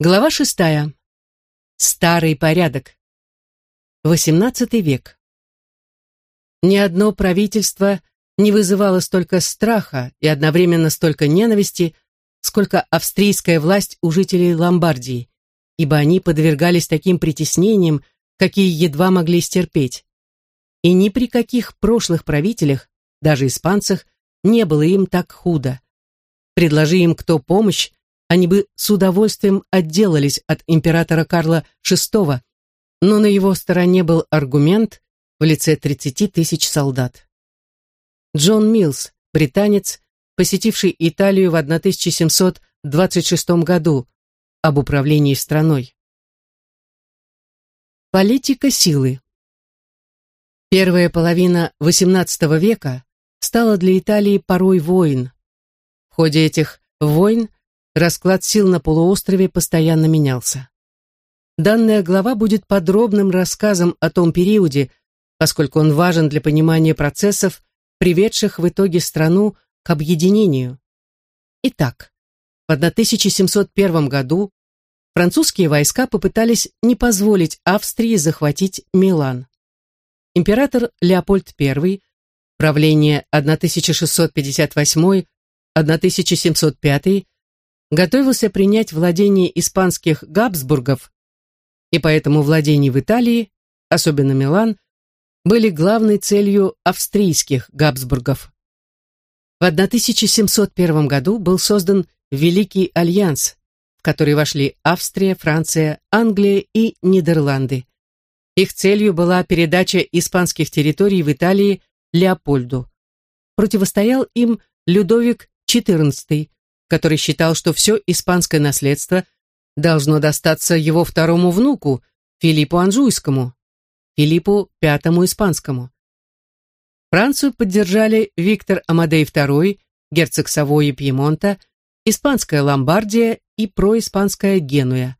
Глава шестая. Старый порядок. XVIII век. Ни одно правительство не вызывало столько страха и одновременно столько ненависти, сколько австрийская власть у жителей Ломбардии, ибо они подвергались таким притеснениям, какие едва могли стерпеть. И ни при каких прошлых правителях, даже испанцах, не было им так худо. Предложи им кто помощь, они бы с удовольствием отделались от императора Карла VI, но на его стороне был аргумент в лице 30 тысяч солдат. Джон Милс, британец, посетивший Италию в 1726 году, об управлении страной. Политика силы. Первая половина XVIII века стала для Италии порой войн. В ходе этих войн расклад сил на полуострове постоянно менялся. Данная глава будет подробным рассказом о том периоде, поскольку он важен для понимания процессов, приведших в итоге страну к объединению. Итак, в 1701 году французские войска попытались не позволить Австрии захватить Милан. Император Леопольд I, правление 1658-1705, готовился принять владение испанских Габсбургов, и поэтому владения в Италии, особенно Милан, были главной целью австрийских Габсбургов. В 1701 году был создан Великий Альянс, в который вошли Австрия, Франция, Англия и Нидерланды. Их целью была передача испанских территорий в Италии Леопольду. Противостоял им Людовик XIV, который считал, что все испанское наследство должно достаться его второму внуку, Филиппу Анжуйскому, Филиппу V Испанскому. Францию поддержали Виктор Амадей II, герцог Савойи Пьемонта, Испанская Ломбардия и происпанская Генуя.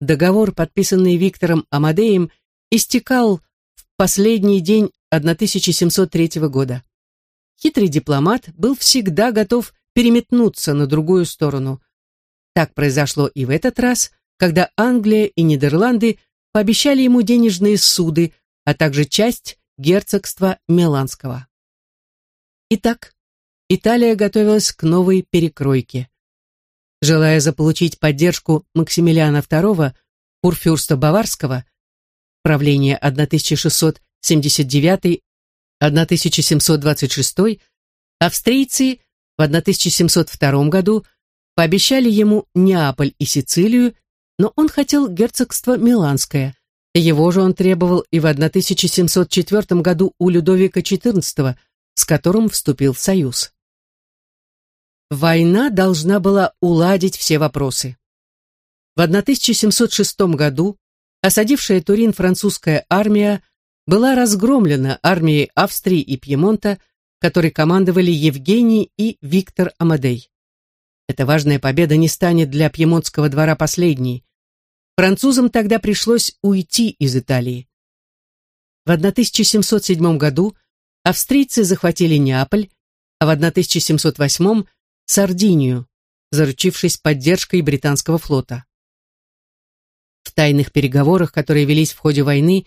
Договор, подписанный Виктором Амадеем, истекал в последний день 1703 года. Хитрый дипломат был всегда готов переметнуться на другую сторону. Так произошло и в этот раз, когда Англия и Нидерланды пообещали ему денежные суды, а также часть герцогства Миланского. Итак, Италия готовилась к новой перекройке. Желая заполучить поддержку Максимилиана II, курфюрста Баварского, правление 1679-1726, австрийцы в 1702 году пообещали ему Неаполь и Сицилию, но он хотел герцогство Миланское. Его же он требовал и в 1704 году у Людовика XIV, с которым вступил в союз. Война должна была уладить все вопросы. В 1706 году осадившая Турин французская армия была разгромлена армией Австрии и Пьемонта, которой командовали Евгений и Виктор Амадей. Эта важная победа не станет для пьемонтского двора последней. Французам тогда пришлось уйти из Италии. В 1707 году австрийцы захватили Неаполь, а в 1708 – Сардинию, заручившись поддержкой британского флота. В тайных переговорах, которые велись в ходе войны,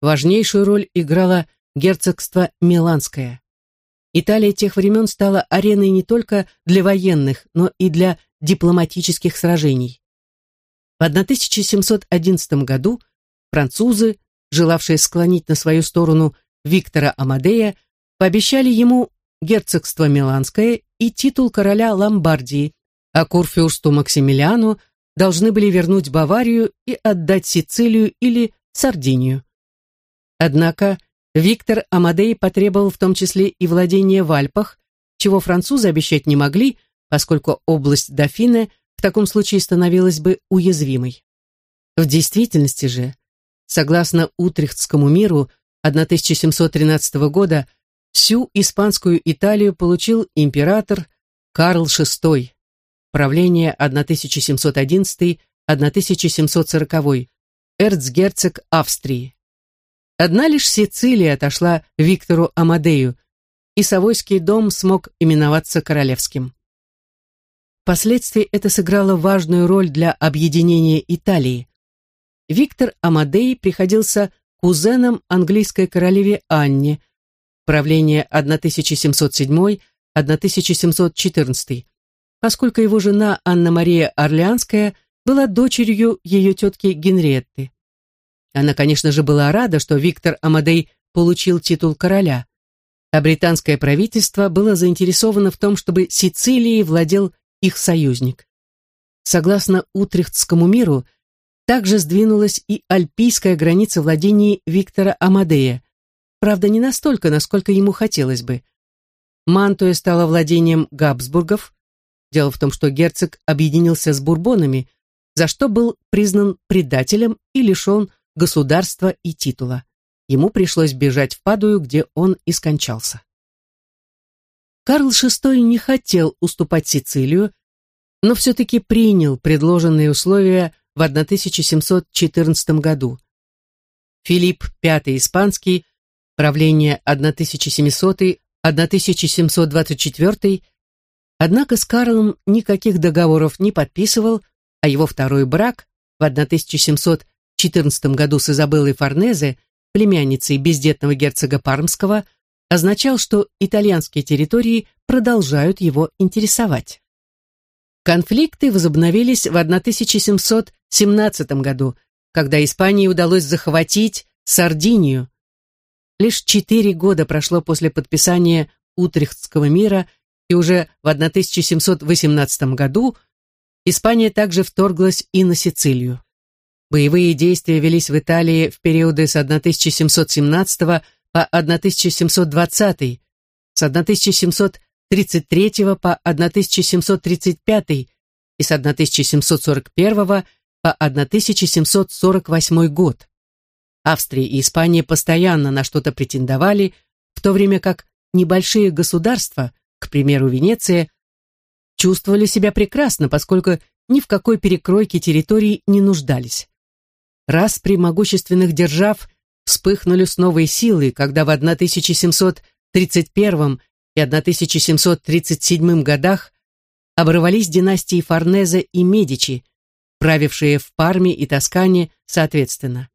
важнейшую роль играло герцогство Миланское. Италия тех времен стала ареной не только для военных, но и для дипломатических сражений. В 1711 году французы, желавшие склонить на свою сторону Виктора Амадея, пообещали ему герцогство Миланское и титул короля Ломбардии, а курфюрсту Максимилиану должны были вернуть Баварию и отдать Сицилию или Сардинию. Однако Виктор Амадей потребовал в том числе и владения в Альпах, чего французы обещать не могли, поскольку область Дофины в таком случае становилась бы уязвимой. В действительности же, согласно Утрехтскому миру 1713 года, всю испанскую Италию получил император Карл VI, правление 1711-1740, эрцгерцог Австрии. Одна лишь Сицилия отошла Виктору Амадею, и Савойский дом смог именоваться королевским. Впоследствии это сыграло важную роль для объединения Италии. Виктор Амадей приходился кузеном английской королеве Анне, правление 1707-1714, поскольку его жена Анна-Мария Орлеанская была дочерью ее тетки Генриетты. Она, конечно же, была рада, что Виктор Амадей получил титул короля, а британское правительство было заинтересовано в том, чтобы Сицилией владел их союзник. Согласно Утрехтскому миру, также сдвинулась и альпийская граница владений Виктора Амадея, правда, не настолько, насколько ему хотелось бы. Мантуя стала владением Габсбургов. Дело в том, что герцог объединился с бурбонами, за что был признан предателем и лишен государства и титула. Ему пришлось бежать в Падую, где он и скончался. Карл VI не хотел уступать Сицилию, но все-таки принял предложенные условия в 1714 году. Филипп V Испанский, правление 1700-1724, однако с Карлом никаких договоров не подписывал, а его второй брак в 1714 году с Изабеллой Форнезе, племянницей бездетного герцога Пармского, означал, что итальянские территории продолжают его интересовать. Конфликты возобновились в 1717 году, когда Испании удалось захватить Сардинию. Лишь четыре года прошло после подписания Утрехтского мира, и уже в 1718 году Испания также вторглась и на Сицилию. Боевые действия велись в Италии в периоды с 1717 по 1720, с 1733 по 1735 и с 1741 по 1748 год. Австрия и Испания постоянно на что-то претендовали, в то время как небольшие государства, к примеру Венеция, чувствовали себя прекрасно, поскольку ни в какой перекройке территорий не нуждались. Раз при могущественных держав вспыхнули с новой силой, когда в 1731 и 1737 годах оборвались династии Форнезе и Медичи, правившие в Парме и Тоскане соответственно.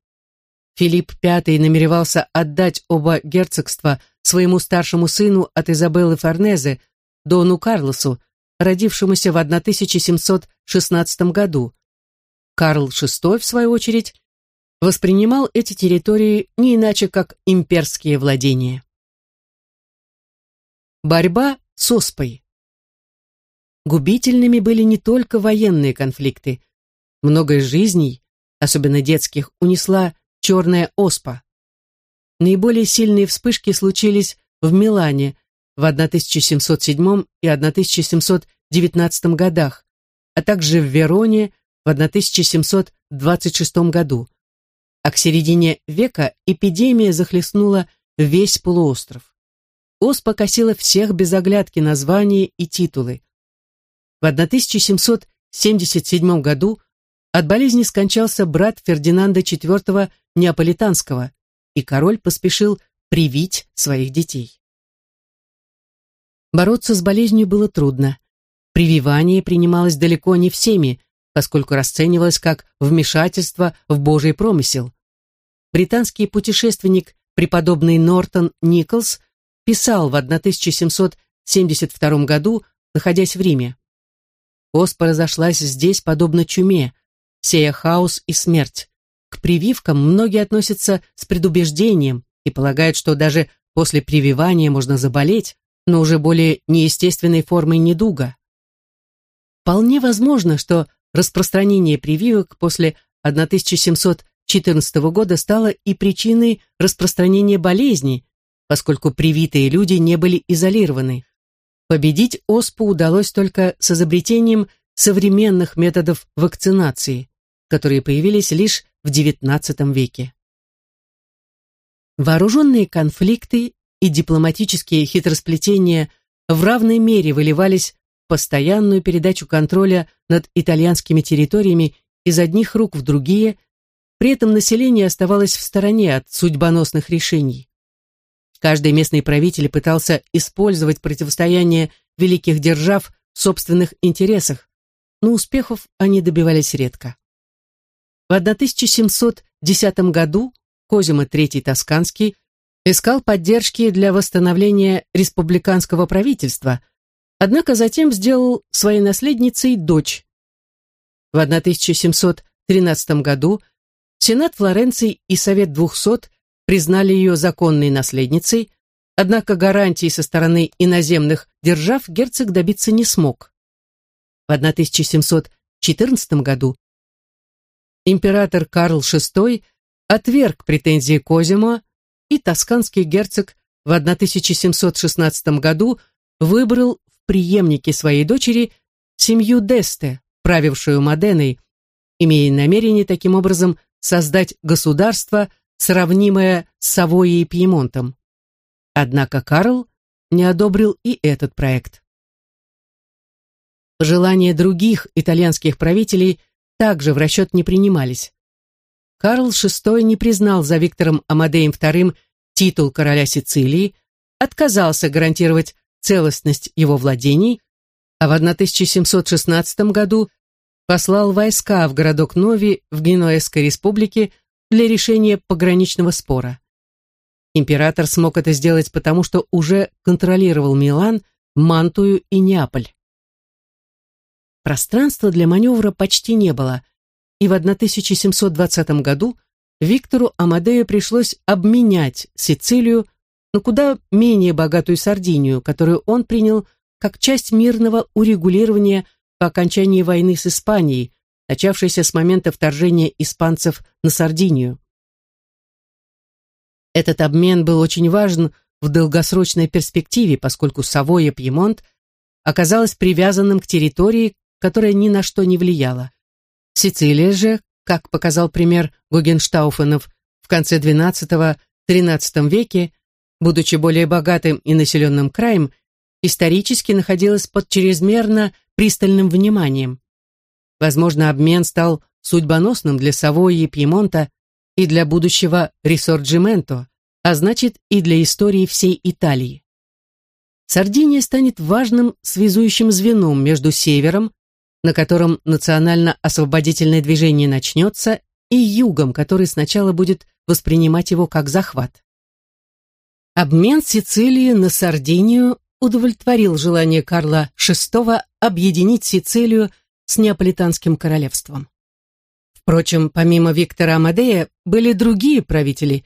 Филипп V намеревался отдать оба герцогства своему старшему сыну от Изабеллы Форнезе, Дону Карлосу, родившемуся в 1716 году. Карл VI, в свою очередь, воспринимал эти территории не иначе, как имперские владения. Борьба с оспой. Губительными были не только военные конфликты. Много жизней, особенно детских, унесла черная оспа. Наиболее сильные вспышки случились в Милане в 1707 и 1719 годах, а также в Вероне в 1726 году а к середине века эпидемия захлестнула весь полуостров. Оспа косила всех без оглядки названия и титулы. В 1777 году от болезни скончался брат Фердинанда IV Неаполитанского, и король поспешил привить своих детей. Бороться с болезнью было трудно. Прививание принималось далеко не всеми, поскольку расценивалось как вмешательство в Божий промысел. Британский путешественник преподобный Нортон Николс писал в 1772 году, находясь в Риме. Оспа разошлась здесь подобно чуме, сея хаос и смерть. К прививкам многие относятся с предубеждением и полагают, что даже после прививания можно заболеть, но уже более неестественной формой недуга. Вполне возможно, что распространение прививок после 1714 года стало и причиной распространения болезни, поскольку привитые люди не были изолированы. Победить оспу удалось только с изобретением современных методов вакцинации, которые появились лишь в XIX веке. Вооруженные конфликты и дипломатические хитросплетения в равной мере выливались постоянную передачу контроля над итальянскими территориями из одних рук в другие, при этом население оставалось в стороне от судьбоносных решений. Каждый местный правитель пытался использовать противостояние великих держав собственных интересах, но успехов они добивались редко. В 1710 году Козимо III Тосканский искал поддержки для восстановления республиканского правительства, однако затем сделал своей наследницей дочь. В 1713 году Сенат Флоренции и Совет 200 признали ее законной наследницей, однако гарантии со стороны иноземных держав герцог добиться не смог. В 1714 году император Карл VI отверг претензии Козимо, и тосканский герцог в 1716 году выбрал преемнике своей дочери семью Десте, правившую Моденой, имея намерение таким образом создать государство, сравнимое с Савойей и Пьемонтом. Однако Карл не одобрил и этот проект. Желания других итальянских правителей также в расчет не принимались. Карл VI не признал за Виктором Амадеем II титул короля Сицилии, отказался гарантировать целостность его владений, а в 1716 году послал войска в городок Нови в Генуэзской республике для решения пограничного спора. Император смог это сделать потому, что уже контролировал Милан, Мантую и Неаполь. Пространства для маневра почти не было, и в 1720 году Виктору Амадею пришлось обменять Сицилию на куда менее богатую Сардинию, которую он принял как часть мирного урегулирования по окончании войны с Испанией, начавшейся с момента вторжения испанцев на Сардинию. Этот обмен был очень важен в долгосрочной перспективе, поскольку Савойя Пьемонт оказалась привязанным к территории, которая ни на что не влияла. Сицилия же, как показал пример Гогенштауфенов в конце XII-XIII веке, будучи более богатым и населенным краем, исторически находилась под чрезмерно пристальным вниманием. Возможно, обмен стал судьбоносным для Савойи и Пьемонта и для будущего Рисорджименто, а значит и для истории всей Италии. Сардиния станет важным связующим звеном между севером, на котором национально-освободительное движение начнется, и югом, который сначала будет воспринимать его как захват. Обмен Сицилии на Сардинию удовлетворил желание Карла VI объединить Сицилию с Неаполитанским королевством. Впрочем, помимо Виктора Амадея, были другие правители,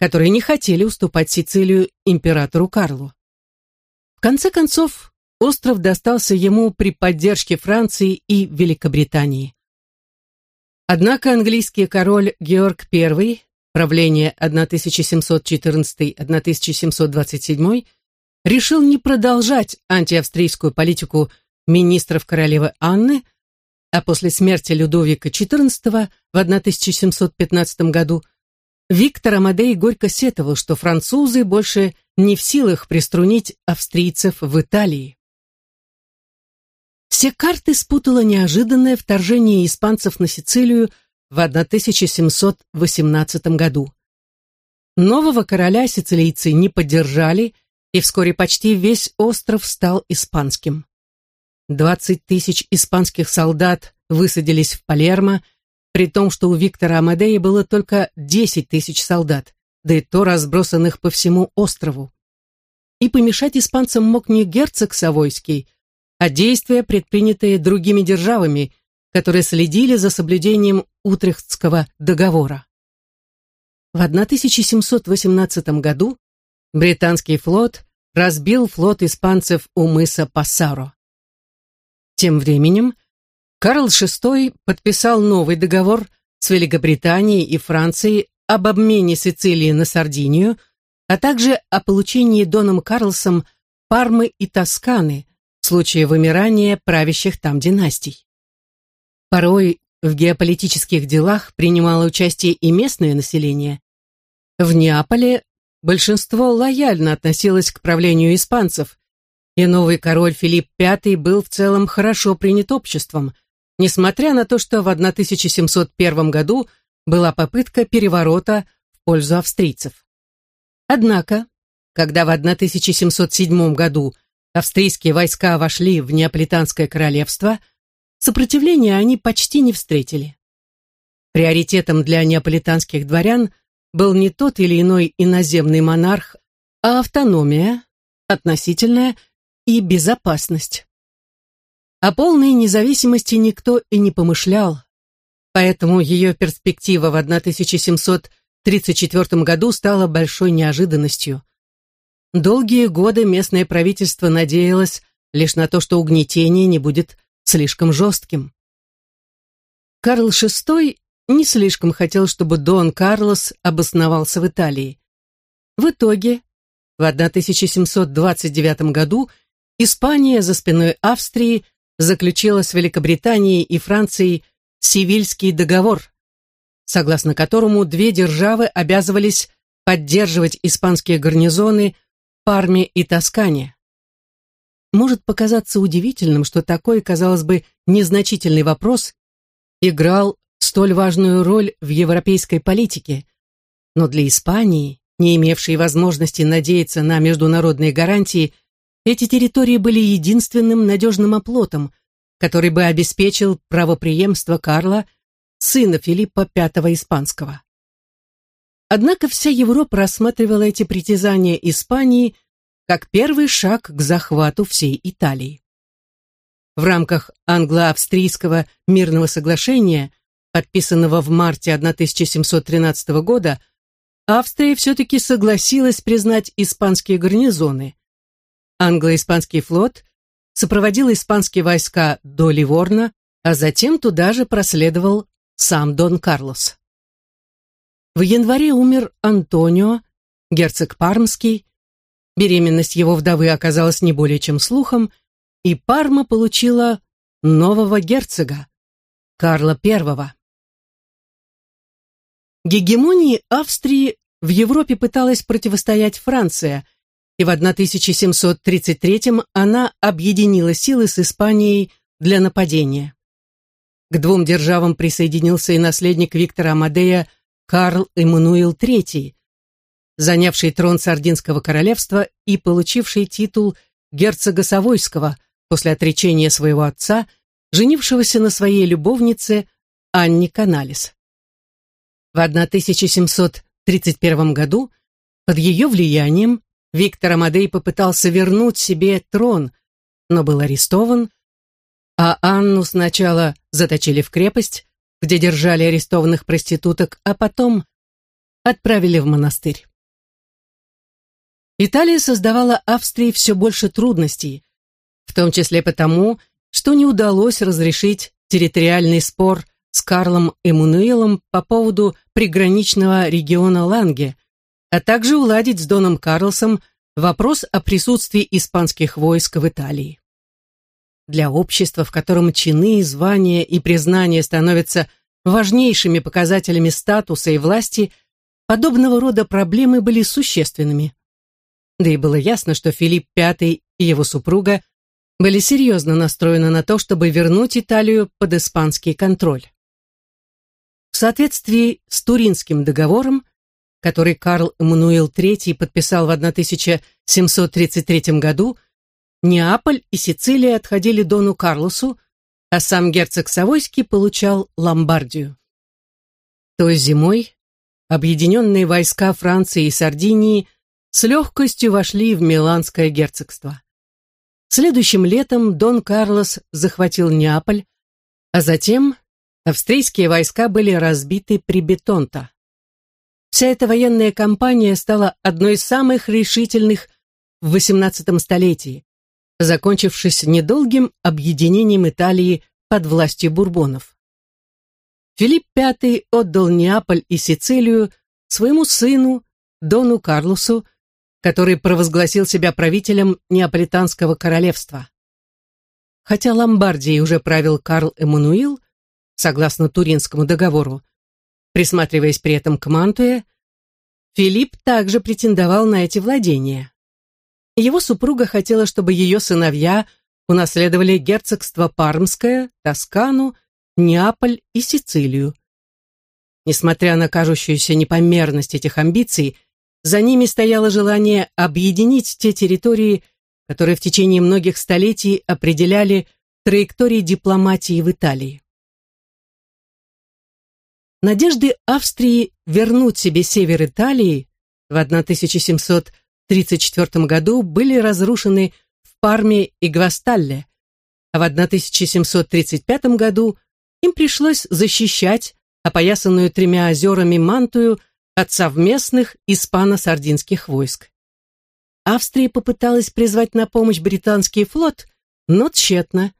которые не хотели уступать Сицилию императору Карлу. В конце концов, остров достался ему при поддержке Франции и Великобритании. Однако английский король Георг I, правление 1714-1727, решил не продолжать антиавстрийскую политику министров королевы Анны, а после смерти Людовика XIV в 1715 году Виктор Амадей горько сетовал, что французы больше не в силах приструнить австрийцев в Италии. Все карты спутало неожиданное вторжение испанцев на Сицилию в 1718 году. Нового короля сицилийцы не поддержали, и вскоре почти весь остров стал испанским. Двадцать тысяч испанских солдат высадились в Палермо, при том, что у Виктора Амадея было только десять тысяч солдат, да и то разбросанных по всему острову. И помешать испанцам мог не герцог Савойский, а действия, предпринятые другими державами, которые следили за соблюдением Утрехтского договора. В 1718 году британский флот разбил флот испанцев у мыса Пассаро. Тем временем Карл VI подписал новый договор с Великобританией и Францией об обмене Сицилии на Сардинию, а также о получении Доном Карлсом Пармы и Тосканы в случае вымирания правящих там династий. Порой в геополитических делах принимало участие и местное население. В Неаполе большинство лояльно относилось к правлению испанцев, и новый король Филипп V был в целом хорошо принят обществом, несмотря на то, что в 1701 году была попытка переворота в пользу австрийцев. Однако, когда в 1707 году австрийские войска вошли в Неаполитанское королевство, сопротивления они почти не встретили. Приоритетом для неаполитанских дворян был не тот или иной иноземный монарх, а автономия, относительная и безопасность. О полной независимости никто и не помышлял, поэтому ее перспектива в 1734 году стала большой неожиданностью. Долгие годы местное правительство надеялось лишь на то, что угнетение не будет слишком жестким. Карл VI не слишком хотел, чтобы Дон Карлос обосновался в Италии. В итоге, в 1729 году Испания за спиной Австрии заключила с Великобританией и Францией Севильский договор, согласно которому две державы обязывались поддерживать испанские гарнизоны Парме и Тоскане. Может показаться удивительным, что такой, казалось бы, незначительный вопрос играл столь важную роль в европейской политике, но для Испании, не имевшей возможности надеяться на международные гарантии, эти территории были единственным надежным оплотом, который бы обеспечил правопреемство Карла, сына Филиппа V Испанского. Однако вся Европа рассматривала эти притязания Испании как первый шаг к захвату всей Италии. В рамках англо-австрийского мирного соглашения, подписанного в марте 1713 года, Австрия все-таки согласилась признать испанские гарнизоны. Англо-испанский флот сопроводил испанские войска до Ливорна, а затем туда же проследовал сам Дон Карлос. В январе умер Антонио, герцог Пармский. Беременность его вдовы оказалась не более чем слухом, и Парма получила нового герцога, Карла I. Гегемонии Австрии в Европе пыталась противостоять Франция, и в 1733 она объединила силы с Испанией для нападения. К двум державам присоединился и наследник Виктора Амадея Карл Эммануил III, занявший трон Сардинского королевства и получивший титул герцога Савойского после отречения своего отца, женившегося на своей любовнице Анне Каналис. В 1731 году под ее влиянием Виктор Амадей попытался вернуть себе трон, но был арестован, а Анну сначала заточили в крепость, где держали арестованных проституток, а потом отправили в монастырь. Италия создавала Австрии все больше трудностей, в том числе потому, что не удалось разрешить территориальный спор с Карлом Эммануилом по поводу приграничного региона Ланге, а также уладить с Доном Карлосом вопрос о присутствии испанских войск в Италии. Для общества, в котором чины, звания и признания становятся важнейшими показателями статуса и власти, подобного рода проблемы были существенными. Да и было ясно, что Филипп V и его супруга были серьезно настроены на то, чтобы вернуть Италию под испанский контроль. В соответствии с Туринским договором, который Карл Эммануил III подписал в 1733 году, Неаполь и Сицилия отходили Дону Карлосу, а сам герцог Савойский получал Ломбардию. Той зимой объединенные войска Франции и Сардинии с легкостью вошли в Миланское герцогство. Следующим летом Дон Карлос захватил Неаполь, а затем австрийские войска были разбиты при Бетонто. Вся эта военная кампания стала одной из самых решительных в XVIII столетии, закончившись недолгим объединением Италии под властью бурбонов. Филипп V отдал Неаполь и Сицилию своему сыну, Дону Карлосу, который провозгласил себя правителем Неаполитанского королевства. Хотя Ломбардией уже правил Карл Эммануил, согласно Туринскому договору, присматриваясь при этом к Мантуе, Филипп также претендовал на эти владения. Его супруга хотела, чтобы ее сыновья унаследовали герцогство Пармское, Тоскану, Неаполь и Сицилию. Несмотря на кажущуюся непомерность этих амбиций, за ними стояло желание объединить те территории, которые в течение многих столетий определяли траектории дипломатии в Италии. Надежды Австрии вернуть себе север Италии в 1734 году были разрушены в Парме и Гвасталле, а в 1735 году им пришлось защищать опоясанную тремя озерами Мантую от совместных испано-сардинских войск. Австрия попыталась призвать на помощь британский флот, но тщетно.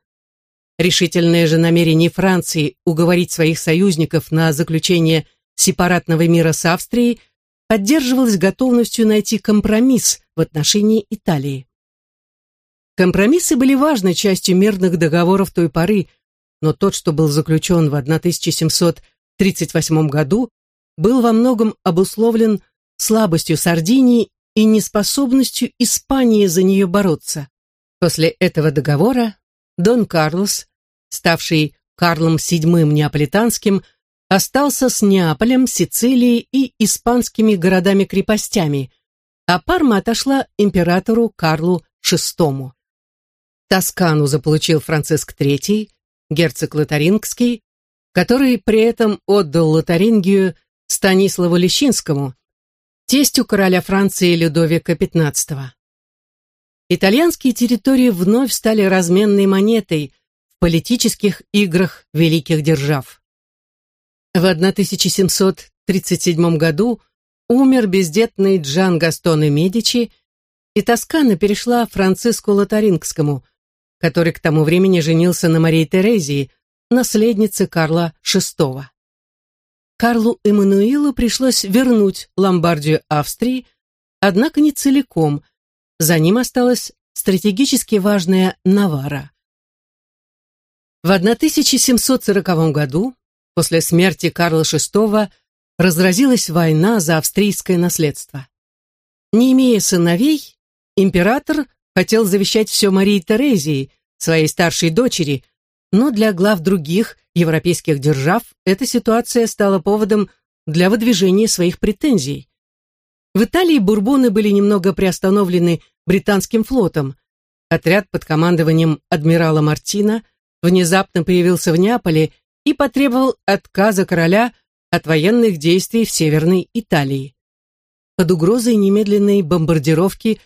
Решительное же намерение Франции уговорить своих союзников на заключение сепаратного мира с Австрией поддерживалось готовностью найти компромисс в отношении Италии. Компромиссы были важной частью мирных договоров той поры, но тот, что был заключен в 1738 году, был во многом обусловлен слабостью Сардинии и неспособностью Испании за нее бороться. После этого договора Дон Карлос ставший Карлом VII Неаполитанским, остался с Неаполем, Сицилией и испанскими городами-крепостями, а Парма отошла императору Карлу VI. Тоскану заполучил Франциск III, герцог Лотарингский, который при этом отдал Лотарингию Станиславу Лещинскому, тестю короля Франции Людовика XV. Итальянские территории вновь стали разменной монетой, политических играх великих держав. В 1737 году умер бездетный Джан Гастоне Медичи, и Тоскана перешла Франциску Лотарингскому, который к тому времени женился на Марии Терезии, наследнице Карла VI. Карлу Эммануилу пришлось вернуть Ломбардию Австрии, однако не целиком, за ним осталась стратегически важная Навара. В 1740 году, после смерти Карла VI, разразилась война за австрийское наследство. Не имея сыновей, император хотел завещать все Марии Терезии, своей старшей дочери, но для глав других европейских держав эта ситуация стала поводом для выдвижения своих претензий. В Италии бурбоны были немного приостановлены британским флотом. Отряд под командованием адмирала Мартина внезапно появился в Неаполе и потребовал отказа короля от военных действий в Северной Италии. Под угрозой немедленной бомбардировки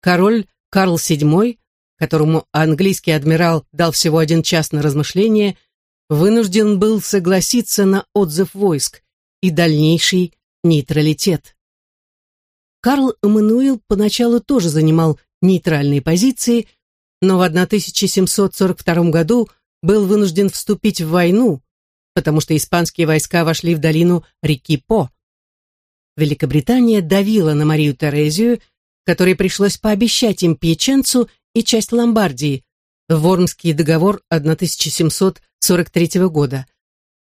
король Карл VII, которому английский адмирал дал всего один час на размышление, вынужден был согласиться на отзыв войск и дальнейший нейтралитет. Карл Эммануил поначалу тоже занимал нейтральные позиции, но в 1742 году был вынужден вступить в войну, потому что испанские войска вошли в долину реки По. Великобритания давила на Марию Терезию, которой пришлось пообещать им Пьяченцу и часть Ломбардии, Вормский договор 1743 года,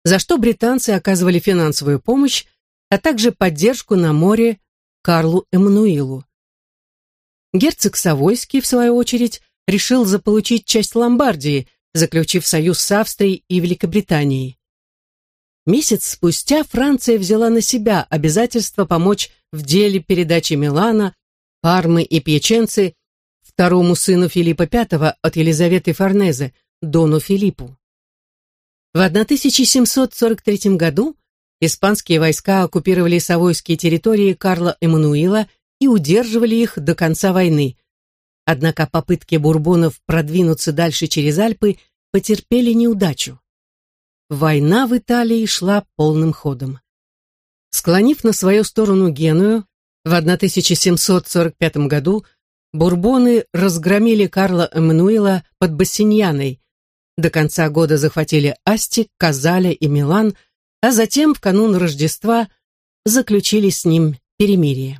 за что британцы оказывали финансовую помощь, а также поддержку на море Карлу Эммануилу. Герцог Савойский, в свою очередь, решил заполучить часть Ломбардии, заключив союз с Австрией и Великобританией. Месяц спустя Франция взяла на себя обязательство помочь в деле передачи Милана, Пармы и Пьяченцы второму сыну Филиппа V от Елизаветы Форнезе, Дону Филиппу. В 1743 году испанские войска оккупировали Савойские территории Карла Эммануила и удерживали их до конца войны, Однако попытки бурбонов продвинуться дальше через Альпы потерпели неудачу. Война в Италии шла полным ходом. Склонив на свою сторону Геную, в 1745 году бурбоны разгромили Карла Эммануила под Бассиньяной, до конца года захватили Асти, Казале и Милан, а затем в канун Рождества заключили с ним перемирие.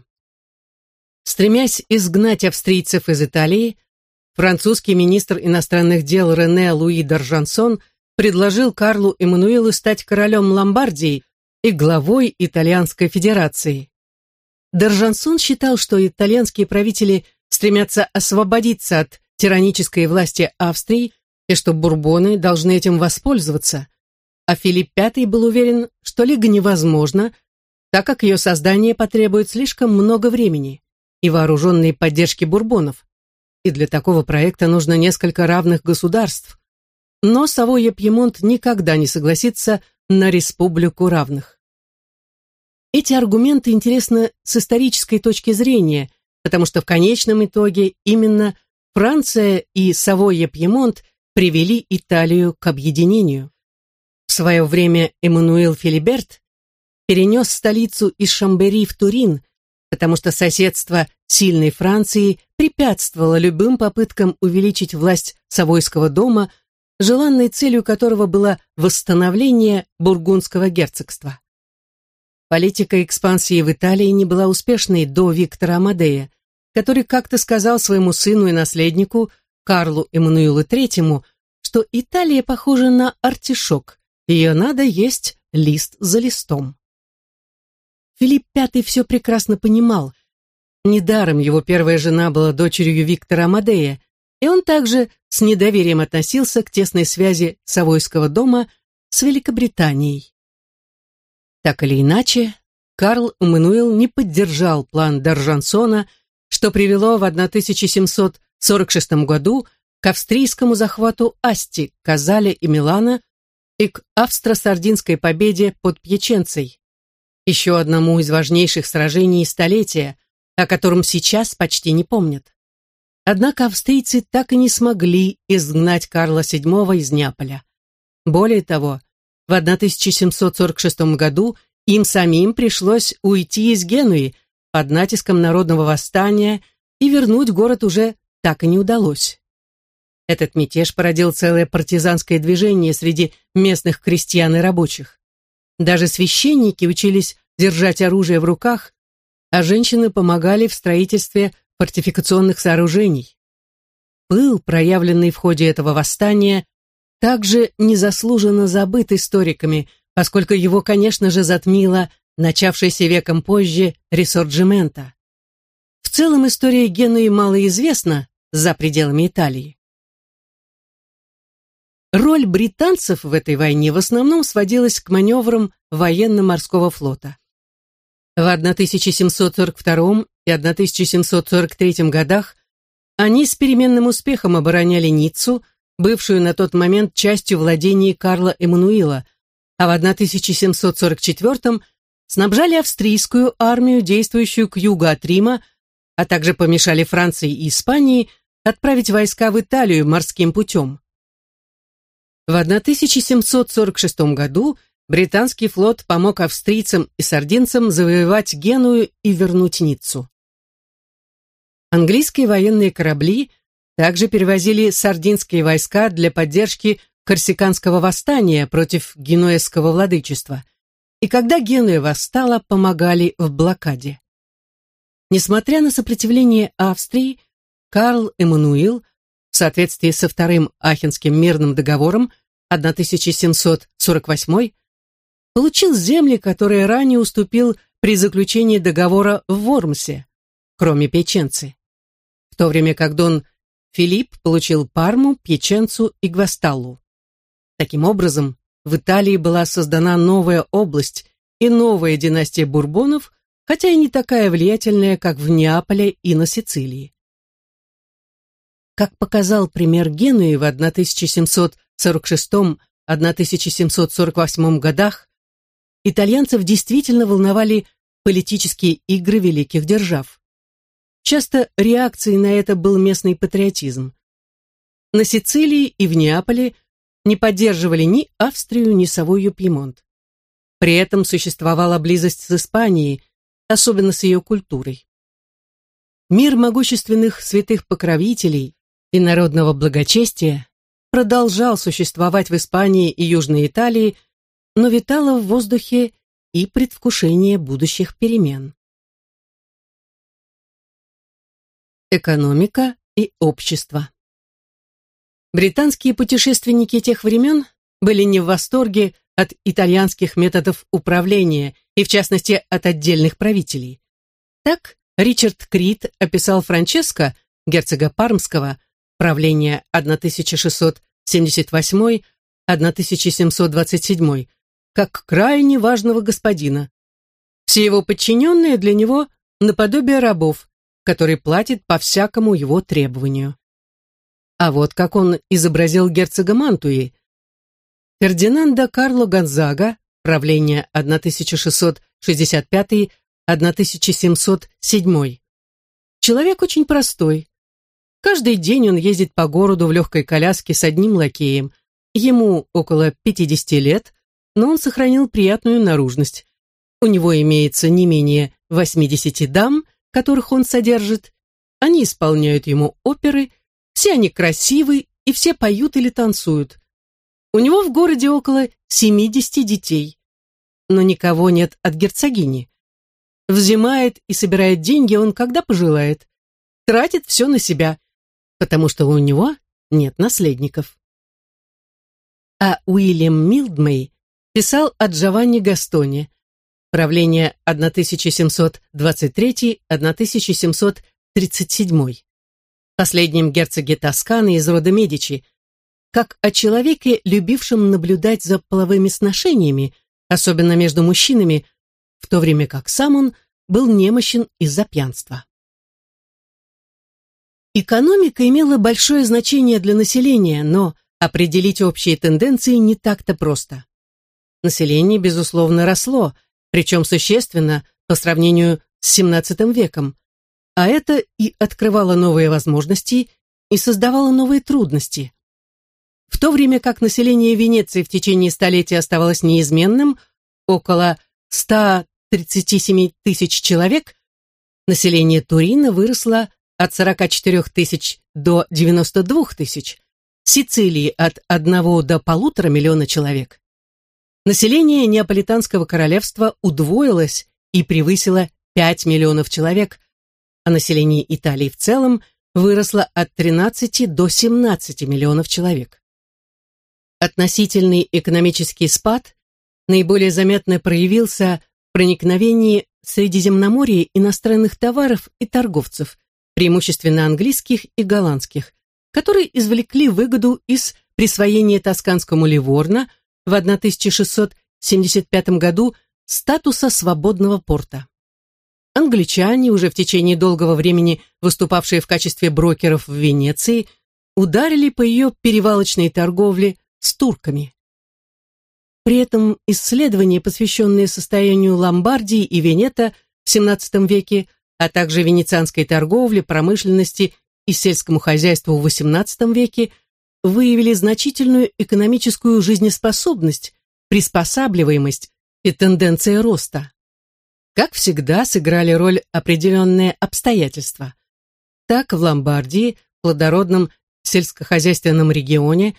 Стремясь изгнать австрийцев из Италии, французский министр иностранных дел Рене Луи Д'Аржансон предложил Карлу Эммануилу стать королем Ломбардии и главой Итальянской Федерации. Д'Аржансон считал, что итальянские правители стремятся освободиться от тиранической власти Австрии и что бурбоны должны этим воспользоваться, а Филипп V был уверен, что Лига невозможна, так как ее создание потребует слишком много времени и вооруженной поддержки бурбонов. и для такого проекта нужно несколько равных государств. Но Савойя-Пьемонт никогда не согласится на республику равных. Эти аргументы интересны с исторической точки зрения, потому что в конечном итоге именно Франция и Савойя-Пьемонт привели Италию к объединению. В свое время Эммануил Филиберт перенес столицу из Шамбери в Турин, потому что соседство сильной Франции препятствовало любым попыткам увеличить власть Савойского дома, желанной целью которого было восстановление бургундского герцогства. Политика экспансии в Италии не была успешной до Виктора Амадея, который как-то сказал своему сыну и наследнику Карлу Эммануилу III, что Италия похожа на артишок, ее надо есть лист за листом. Филипп V все прекрасно понимал. Недаром его первая жена была дочерью Виктора Амадея, и он также с недоверием относился к тесной связи Савойского дома с Великобританией. Так или иначе, Карл Эммануил не поддержал план Даржансона, что привело в 1746 году к австрийскому захвату Асти, Казали и Милана и к австро-сардинской победе под Пьяченцей, еще одному из важнейших сражений столетия, о котором сейчас почти не помнят. Однако австрийцы так и не смогли изгнать Карла VII из Неаполя. Более того, в 1746 году им самим пришлось уйти из Генуи под натиском народного восстания и вернуть город уже так и не удалось. Этот мятеж породил целое партизанское движение среди местных крестьян и рабочих. Даже священники учились держать оружие в руках, а женщины помогали в строительстве фортификационных сооружений. Пыл, проявленный в ходе этого восстания, также незаслуженно забыт историками, поскольку его, конечно же, затмило начавшееся веком позже ресорджимента. В целом история Генуи мало известна за пределами Италии. Роль британцев в этой войне в основном сводилась к маневрам военно-морского флота. В 1742 и 1743 годах они с переменным успехом обороняли Ниццу, бывшую на тот момент частью владений Карла Эммануила, а в 1744 снабжали австрийскую армию, действующую к югу от Рима, а также помешали Франции и Испании отправить войска в Италию морским путем. В 1746 году британский флот помог австрийцам и сардинцам завоевать Геную и вернуть Ниццу. Английские военные корабли – также перевозили сардинские войска для поддержки корсиканского восстания против генуэзского владычества. И когда Генуя восстала, помогали в блокаде. Nесмотря на сопротивление Австрии, Карл Эммануил в соответствии со Вторым Ахенским мирным договором 1748 получил земли, которые ранее уступил при заключении договора в Вормсе, кроме Печенцы. В то время как Дон Филипп получил Парму, Пьяченцу и Гвасталлу. Таким образом, в Италии была создана новая область и новая династия Бурбонов, хотя и не такая влиятельная, как в Неаполе и на Сицилии. Как показал пример Генуи в 1746-1748 годах, итальянцев действительно волновали политические игры великих держав. Часто реакцией на это был местный патриотизм. На Сицилии и в Неаполе не поддерживали ни Австрию, ни Савойю Пьемонт. При этом существовала близость с Испанией, особенно с ее культурой. Мир могущественных святых покровителей и народного благочестия продолжал существовать в Испании и Южной Италии, но витало в воздухе и предвкушение будущих перемен. Экономика и общество. Британские путешественники тех времен были не в восторге от итальянских методов управления и, в частности, от отдельных правителей. Так, Ричард Крид описал Франческо, герцога Пармского, правление 1678-1727, как крайне важного господина. Все его подчиненные для него наподобие рабов, который платит по всякому его требованию. А вот как он изобразил герцога Мантуи. Фердинанда Карло Гонзага, правление 1665-1707. Человек очень простой. Каждый день он ездит по городу в легкой коляске с одним лакеем. Ему около 50 лет, но он сохранил приятную наружность. У него имеется не менее 80 дам, которых он содержит. Они исполняют ему оперы, все они красивы и все поют или танцуют. У него в городе около 70 детей. Но никого нет от герцогини. Взимает и собирает деньги он когда пожелает. Тратит все на себя, потому что у него нет наследников. А Уильям Милдмей писал о Джованни Гастоне, правление 1723-1737, последнем герцоге Тосканы из рода Медичи, как о человеке, любившем наблюдать за половыми сношениями, особенно между мужчинами, в то время как сам он был немощен из-за пьянства. Экономика имела большое значение для населения, но определить общие тенденции не так-то просто. Население, безусловно, росло, причем существенно по сравнению с XVII веком, а это и открывало новые возможности и создавало новые трудности. В то время как население Венеции в течение столетия оставалось неизменным, около 137 тысяч человек, население Турина выросло от 44 тысяч до 92 тысяч, Сицилии от 1 до полутора миллиона человек. Население Неаполитанского королевства удвоилось и превысило 5 миллионов человек, а население Италии в целом выросло от 13 до 17 миллионов человек. Относительный экономический спад наиболее заметно проявился в проникновении в Средиземноморье иностранных товаров и торговцев, преимущественно английских и голландских, которые извлекли выгоду из присвоения тосканскому Ливорно в 1675 году статуса свободного порта. Англичане, уже в течение долгого времени выступавшие в качестве брокеров в Венеции, ударили по ее перевалочной торговле с турками. При этом исследования, посвященные состоянию Ломбардии и Венета в XVII веке, а также венецианской торговле, промышленности и сельскому хозяйству в XVIII веке выявили значительную экономическую жизнеспособность, приспосабливаемость и тенденции роста. Как всегда, сыграли роль определенные обстоятельства. Так в Ломбардии, плодородном сельскохозяйственном регионе,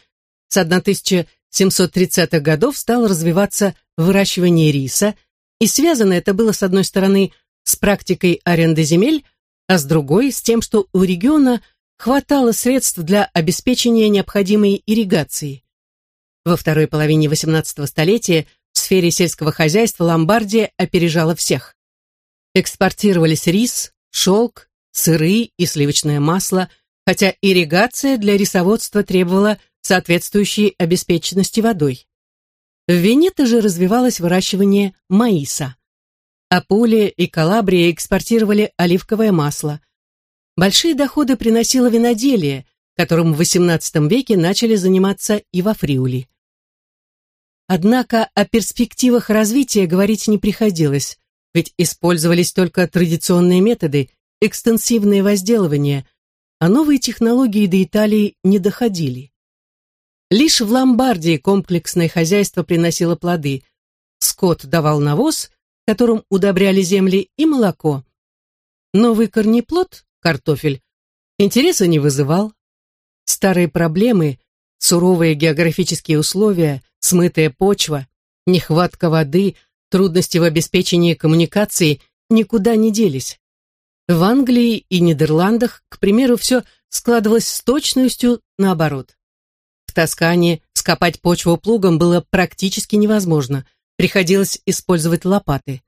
с 1730-х годов стало развиваться выращивание риса, и связано это было, с одной стороны, с практикой аренды земель, а с другой с тем, что у региона хватало средств для обеспечения необходимой ирригации. Во второй половине XVIII столетия в сфере сельского хозяйства Ломбардия опережала всех. Экспортировались рис, шелк, сыры и сливочное масло, хотя ирригация для рисоводства требовала соответствующей обеспеченности водой. В Венето же развивалось выращивание маиса. Апулия и Калабрия экспортировали оливковое масло. Большие доходы приносило виноделие, которым в XVIII веке начали заниматься и во Фриули. Однако о перспективах развития говорить не приходилось, ведь использовались только традиционные методы, экстенсивное возделывание, а новые технологии до Италии не доходили. Лишь в Ломбардии комплексное хозяйство приносило плоды. Скот давал навоз, которым удобряли земли, и молоко. Новый корнеплод, картофель, интереса не вызывал. Старые проблемы, суровые географические условия, смытая почва, нехватка воды, трудности в обеспечении коммуникации никуда не делись. В Англии и Нидерландах, к примеру, все складывалось с точностью наоборот. В Тоскане скопать почву плугом было практически невозможно – приходилось использовать лопаты.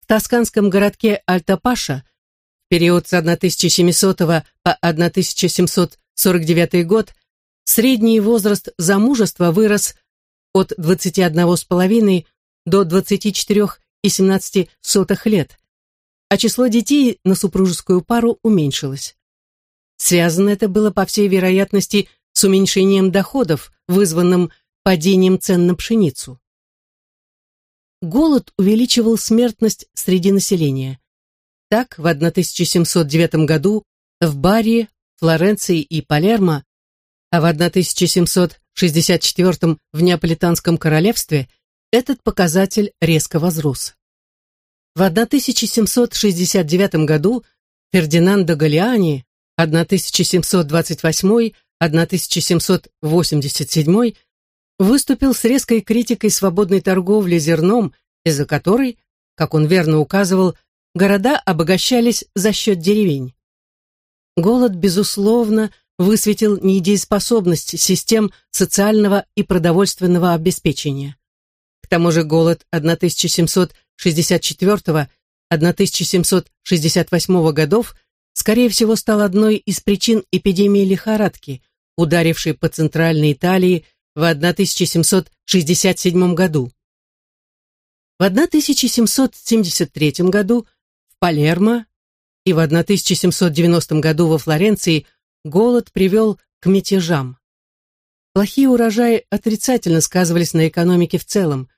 В тосканском городке Альтапаша период с 1700 по 1749 год средний возраст замужества вырос от 21,5 до 24,17 лет, а число детей на супружескую пару уменьшилось. Связано это было, по всей вероятности, с уменьшением доходов, вызванным падением цен на пшеницу. Голод увеличивал смертность среди населения. Так, в 1709 году в Барии, Флоренции и Палермо, а в 1764 в Неаполитанском королевстве этот показатель резко возрос. В 1769 году Фердинандо Галиани 1728-1787 выступил с резкой критикой свободной торговли зерном, из-за которой, как он верно указывал, города обогащались за счет деревень. Голод, безусловно, высветил недееспособность систем социального и продовольственного обеспечения. К тому же голод 1764-1768 годов скорее всего стал одной из причин эпидемии лихорадки, ударившей по Центральной Италии в 1767 году. В 1773 году Палермо и в 1790 году во Флоренции голод привел к мятежам. Плохие урожаи отрицательно сказывались на экономике в целом.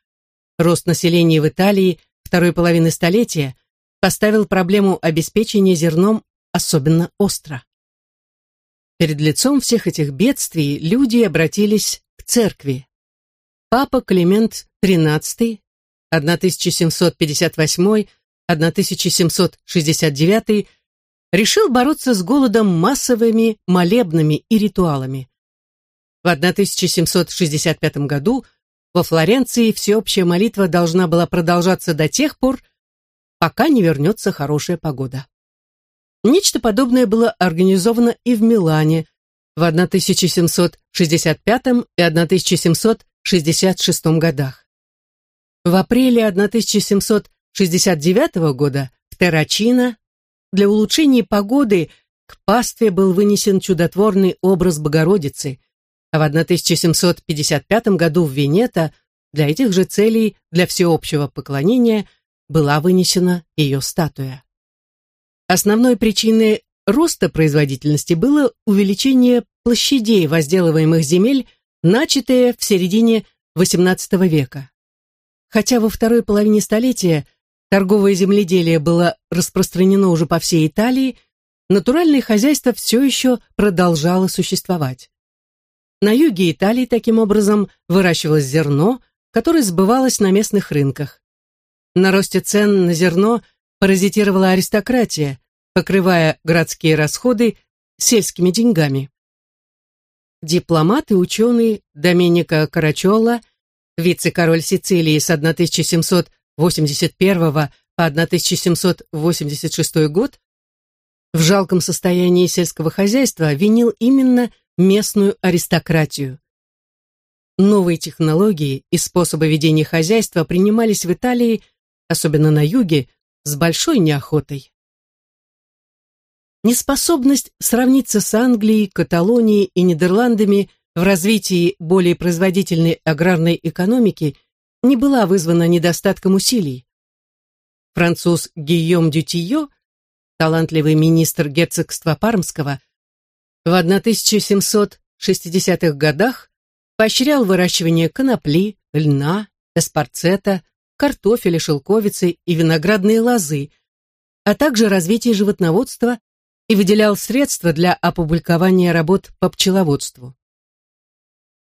Рост населения в Италии второй половины столетия поставил проблему обеспечения зерном особенно остро. Перед лицом всех этих бедствий люди обратились к церкви. Папа Климент XIII 1758-1769 решил бороться с голодом массовыми молебнами и ритуалами. В 1765 году во Флоренции всеобщая молитва должна была продолжаться до тех пор, пока не вернется хорошая погода. Нечто подобное было организовано и в Милане в 1765 и 1766 годах. В апреле 1769 года в Террачино для улучшения погоды к пастве был вынесен чудотворный образ Богородицы, а в 1755 году в Венето для этих же целей, для всеобщего поклонения, была вынесена ее статуя. Основной причиной роста производительности было увеличение площадей возделываемых земель, начатое в середине XVIII века. Хотя во второй половине столетия торговое земледелие было распространено уже по всей Италии, натуральное хозяйство все еще продолжало существовать. На юге Италии таким образом выращивалось зерно, которое сбывалось на местных рынках. На росте цен на зерно – паразитировала аристократия, покрывая городские расходы сельскими деньгами. Дипломат и ученый Доменико Карачолла, вице-король Сицилии с 1781 по 1786 год, в жалком состоянии сельского хозяйства винил именно местную аристократию. Новые технологии и способы ведения хозяйства принимались в Италии, особенно на юге, с большой неохотой. Неспособность сравниться с Англией, Каталонией и Нидерландами в развитии более производительной аграрной экономики не была вызвана недостатком усилий. Француз Гийом Дютио, талантливый министр герцогства Пармского, в 1760-х годах поощрял выращивание конопли, льна, эспарцета, картофеля, шелковицы и виноградные лозы, а также развитие животноводства и выделял средства для опубликования работ по пчеловодству.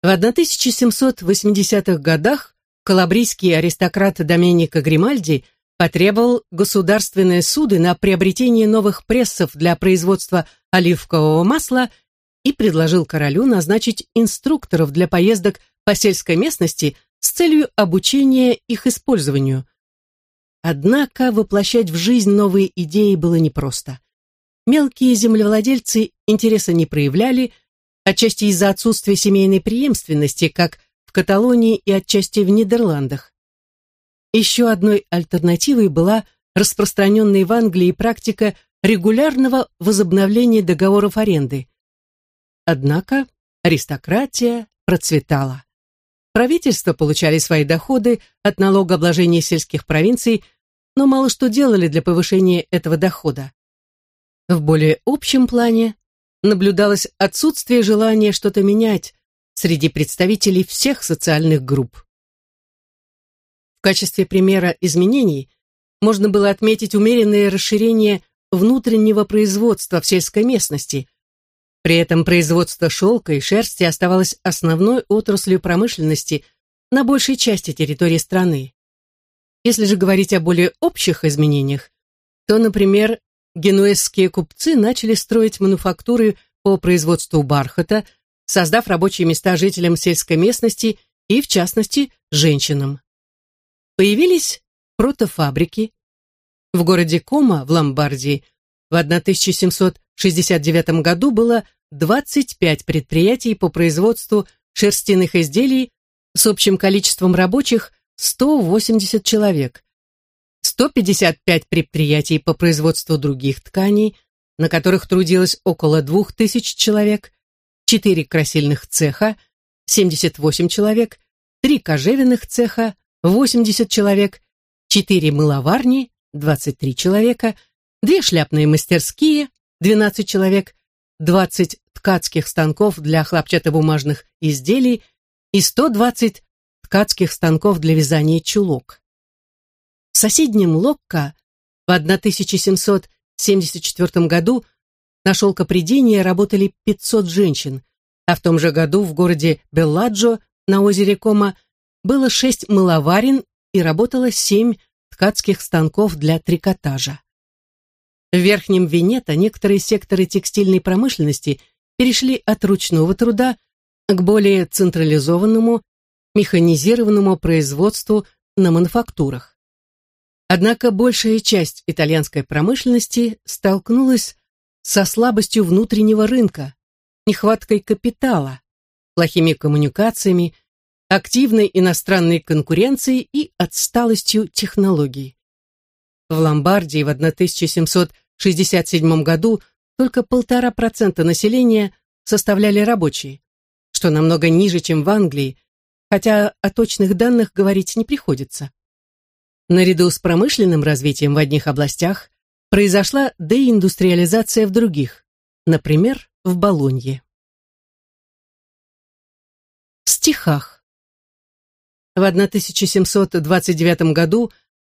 В 1780-х годах калабрийский аристократ Доменико Гримальди потребовал государственные суды на приобретение новых прессов для производства оливкового масла и предложил королю назначить инструкторов для поездок по сельской местности с целью обучения их использованию. Однако воплощать в жизнь новые идеи было непросто. Мелкие землевладельцы интереса не проявляли, отчасти из-за отсутствия семейной преемственности, как Каталонии и отчасти в Нидерландах. Еще одной альтернативой была распространенная в Англии практика регулярного возобновления договоров аренды. Однако аристократия процветала. Правительства получали свои доходы от налогообложения сельских провинций, но мало что делали для повышения этого дохода. В более общем плане наблюдалось отсутствие желания что-то менять среди представителей всех социальных групп. В качестве примера изменений можно было отметить умеренное расширение внутреннего производства в сельской местности. При этом производство шелка и шерсти оставалось основной отраслью промышленности на большей части территории страны. Если же говорить о более общих изменениях, то, например, генуэзские купцы начали строить мануфактуры по производству бархата, создав рабочие места жителям сельской местности и, в частности, женщинам. Появились протофабрики. В городе Кома в Ломбардии в 1769 году было 25 предприятий по производству шерстяных изделий с общим количеством рабочих 180 человек, 155 предприятий по производству других тканей, на которых трудилось около 2000 человек, 4 красильных цеха, 78 человек, 3 кожевенных цеха, 80 человек, 4 мыловарни, 23 человека, 2 шляпные мастерские, 12 человек, 20 ткацких станков для хлопчатобумажных изделий и 120 ткацких станков для вязания чулок. В соседнем Локко в 1774 году на шелкопредении работали 500 женщин, а в том же году в городе Белладжо на озере Кома было 6 мыловарен и работало 7 ткацких станков для трикотажа. В Верхнем Венето некоторые секторы текстильной промышленности перешли от ручного труда к более централизованному механизированному производству на мануфактурах. Однако большая часть итальянской промышленности столкнулась со слабостью внутреннего рынка, нехваткой капитала, плохими коммуникациями, активной иностранной конкуренцией и отсталостью технологий. В Ломбардии в 1767 году только полтора процента населения составляли рабочие, что намного ниже, чем в Англии, хотя о точных данных говорить не приходится. Наряду с промышленным развитием в одних областях произошла деиндустриализация в других, например, в Болонье. В стихах. В 1729 году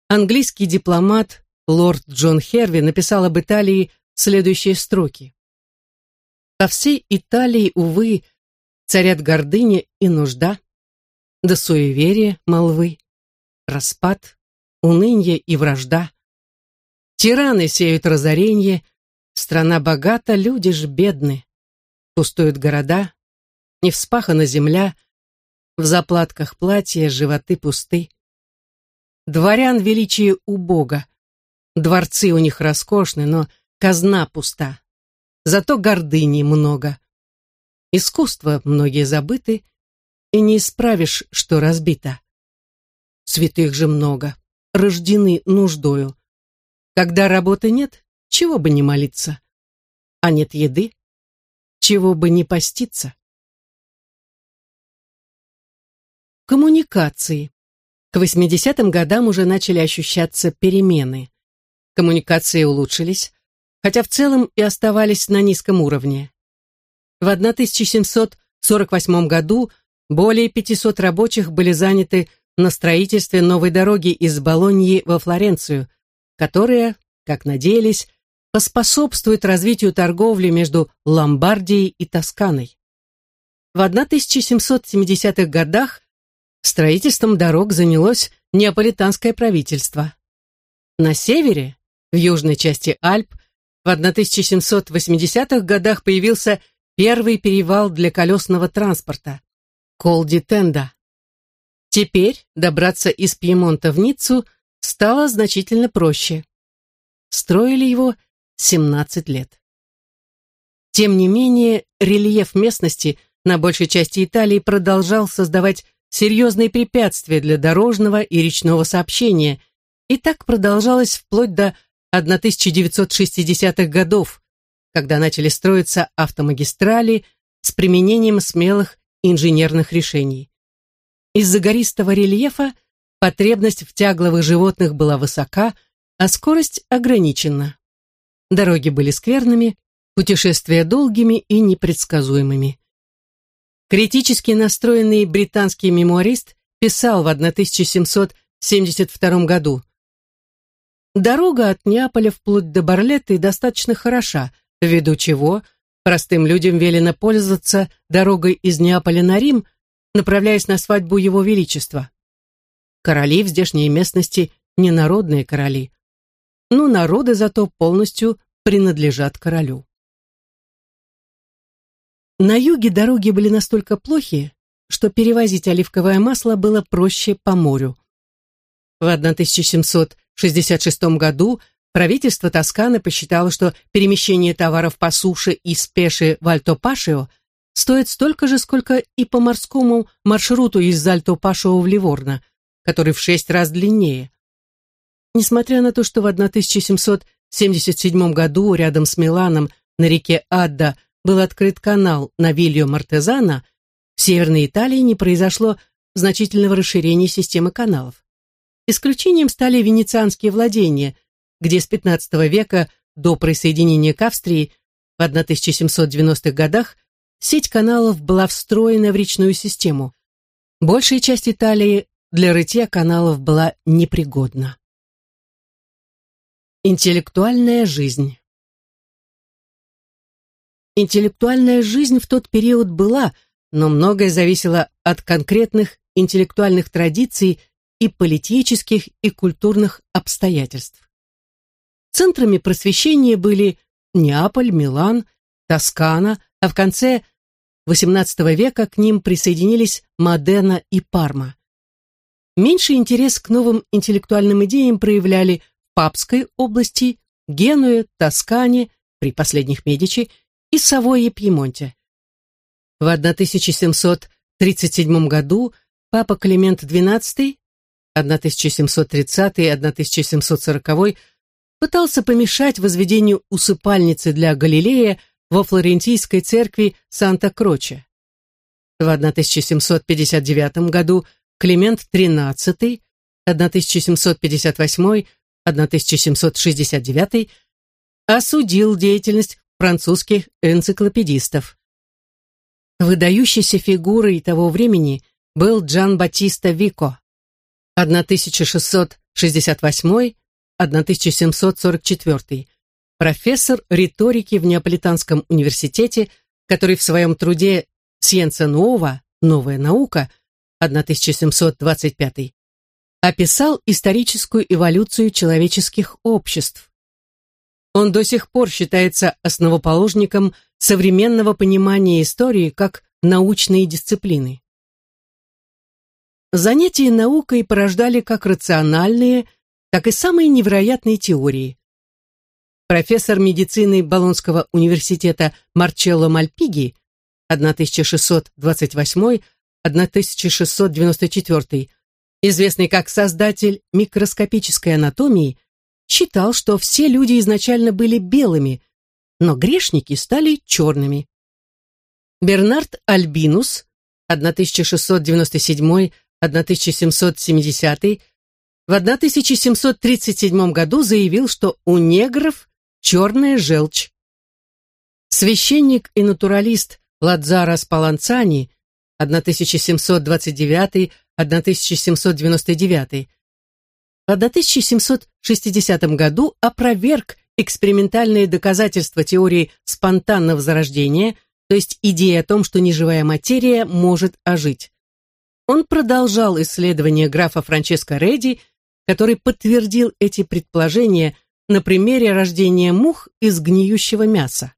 английский дипломат лорд Джон Херви написал об Италии следующие строки. «По всей Италии, увы, царят гордыня и нужда, да суеверие молвы, распад, уныние и вражда. Тираны сеют разоренье, страна богата, люди ж бедны. Пустуют города, не вспахана земля, в заплатках платья животы пусты. Дворян величие у Бога, дворцы у них роскошны, но казна пуста. Зато гордыни много. Искусства многие забыты, и не исправишь, что разбито. Святых же много, рождены нуждою. Когда работы нет, чего бы не молиться. А нет еды, чего бы не поститься. Коммуникации. К 80-м годам уже начали ощущаться перемены. Коммуникации улучшились, хотя в целом и оставались на низком уровне. В 1748 году более 500 рабочих были заняты на строительстве новой дороги из Болоньи во Флоренцию, которая, как надеялись, поспособствует развитию торговли между Ломбардией и Тосканой. В 1770-х годах строительством дорог занялось неаполитанское правительство. На севере, в южной части Альп, в 1780-х годах появился первый перевал для колесного транспорта. Колди-Тенда. Теперь добраться из Пьемонта в Ниццу стало значительно проще. Строили его 17 лет. Тем не менее, рельеф местности на большей части Италии продолжал создавать серьезные препятствия для дорожного и речного сообщения, и так продолжалось вплоть до 1960-х годов, когда начали строиться автомагистрали с применением смелых инженерных решений. Из-за гористого рельефа потребность в тягловых животных была высока, а скорость ограничена. Дороги были скверными, путешествия долгими и непредсказуемыми. Критически настроенный британский мемуарист писал в 1772 году «Дорога от Неаполя вплоть до Барлетты достаточно хороша, ввиду чего простым людям велено пользоваться дорогой из Неаполя на Рим, направляясь на свадьбу Его Величества. Короли в здешней местности не народные короли, но народы зато полностью принадлежат королю. На юге дороги были настолько плохи, что перевозить оливковое масло было проще по морю. В 1766 году правительство Тосканы посчитало, что перемещение товаров по суше из Пеши в Альто-Пашио стоит столько же, сколько и по морскому маршруту из Альто-Пашио в Ливорно, который в шесть раз длиннее. Несмотря на то, что в 1777 году рядом с Миланом на реке Адда был открыт канал на Вильо Мартезана, в Северной Италии не произошло значительного расширения системы каналов. Исключением стали венецианские владения, где с XV века до присоединения к Австрии в 1790-х годах сеть каналов была встроена в речную систему. Большая часть Италии для рытья каналов была непригодна. Интеллектуальная жизнь Интеллектуальная жизнь в тот период была, но многое зависело от конкретных интеллектуальных традиций и политических и культурных обстоятельств. Центрами просвещения были Неаполь, Милан, Тоскана, а в конце XVIII века к ним присоединились Модена и Парма. Меньший интерес к новым интеллектуальным идеям проявляли Папской области, Генуе, Тоскане, при последних Медичи, и Савойе Пьемонте. В 1737 году папа Климент XII 1730-1740 пытался помешать возведению усыпальницы для Галилея во флорентийской церкви Санта-Кроче. В 1759 году Климент XIII 1758 1769, осудил деятельность французских энциклопедистов. Выдающейся фигурой того времени был Джан Батиста Вико 1668-1744, профессор риторики в Неаполитанском университете, который в своем труде «Сьенца Нова. Новая наука» 1725 описал историческую эволюцию человеческих обществ. Он до сих пор считается основоположником современного понимания истории как научной дисциплины. Занятия наукой порождали как рациональные, так и самые невероятные теории. Профессор медицины Болонского университета Марчелло Мальпиги 1628-1694 известный как создатель микроскопической анатомии, считал, что все люди изначально были белыми, но грешники стали черными. Бернард Альбинус, 1697-1770, в 1737 году заявил, что у негров черная желчь. Священник и натуралист Ладзара Спаланцани, 1729 1799, в 1760 году опроверг экспериментальные доказательства теории спонтанного зарождения, то есть идеи о том, что неживая материя может ожить. Он продолжал исследования графа Франческо Редди, который подтвердил эти предположения на примере рождения мух из гниющего мяса.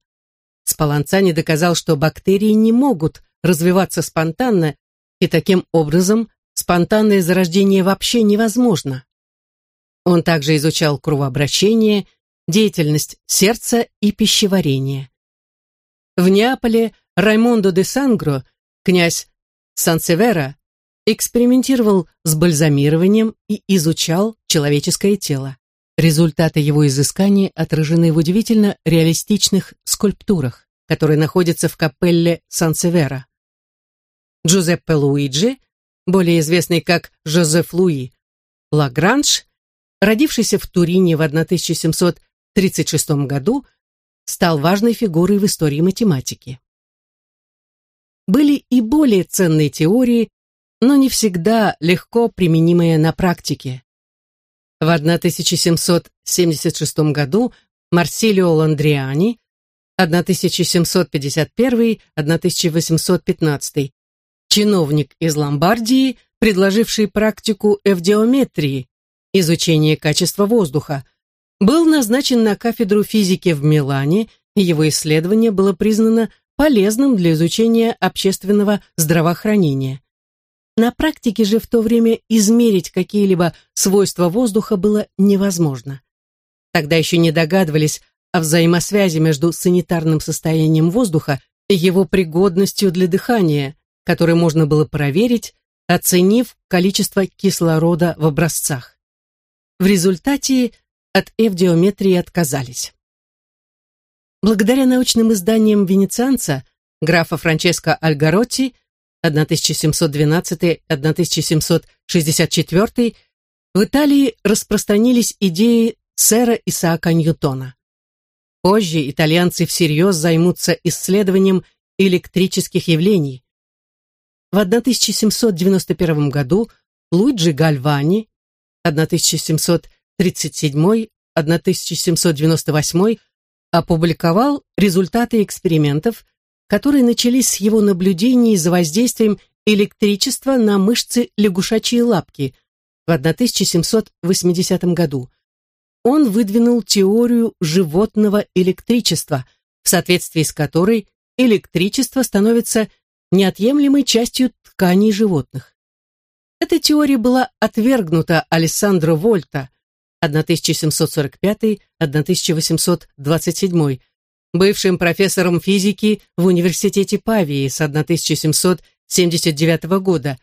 Спаланцани доказал, что бактерии не могут развиваться спонтанно, и таким образом спонтанное зарождение вообще невозможно. Он также изучал кровообращение, деятельность сердца и пищеварение. В Неаполе Раймондо де Сангро, князь Сансевера, экспериментировал с бальзамированием и изучал человеческое тело. Результаты его изысканий отражены в удивительно реалистичных скульптурах, которые находятся в капелле Сан-Севера. Джузеппе Луиджи более известный как Жозеф Луи, Лагранж, родившийся в Турине в 1736 году, стал важной фигурой в истории математики. Были и более ценные теории, но не всегда легко применимые на практике. В 1776 году Марсилио Ландриани 1751-1815, чиновник из Ломбардии, предложивший практику эвдиометрии, изучение качества воздуха, был назначен на кафедру физики в Милане, и его исследование было признано полезным для изучения общественного здравоохранения. На практике же в то время измерить какие-либо свойства воздуха было невозможно. Тогда еще не догадывались о взаимосвязи между санитарным состоянием воздуха и его пригодностью для дыхания, которое можно было проверить, оценив количество кислорода в образцах. В результате от эвдиометрии отказались. Благодаря научным изданиям венецианца, графа Франческо Альгаротти 1712-1764, в Италии распространились идеи сэра Исаака Ньютона. Позже итальянцы всерьез займутся исследованием электрических явлений. В 1791 году Луиджи Гальвани 1737-1798 опубликовал результаты экспериментов, которые начались с его наблюдений за воздействием электричества на мышцы лягушачьей лапки в 1780 году – он выдвинул теорию животного электричества, в соответствии с которой электричество становится неотъемлемой частью тканей животных. Эта теория была отвергнута Алессандро Вольта 1745-1827, бывшим профессором физики в Университете Павии с 1779 года,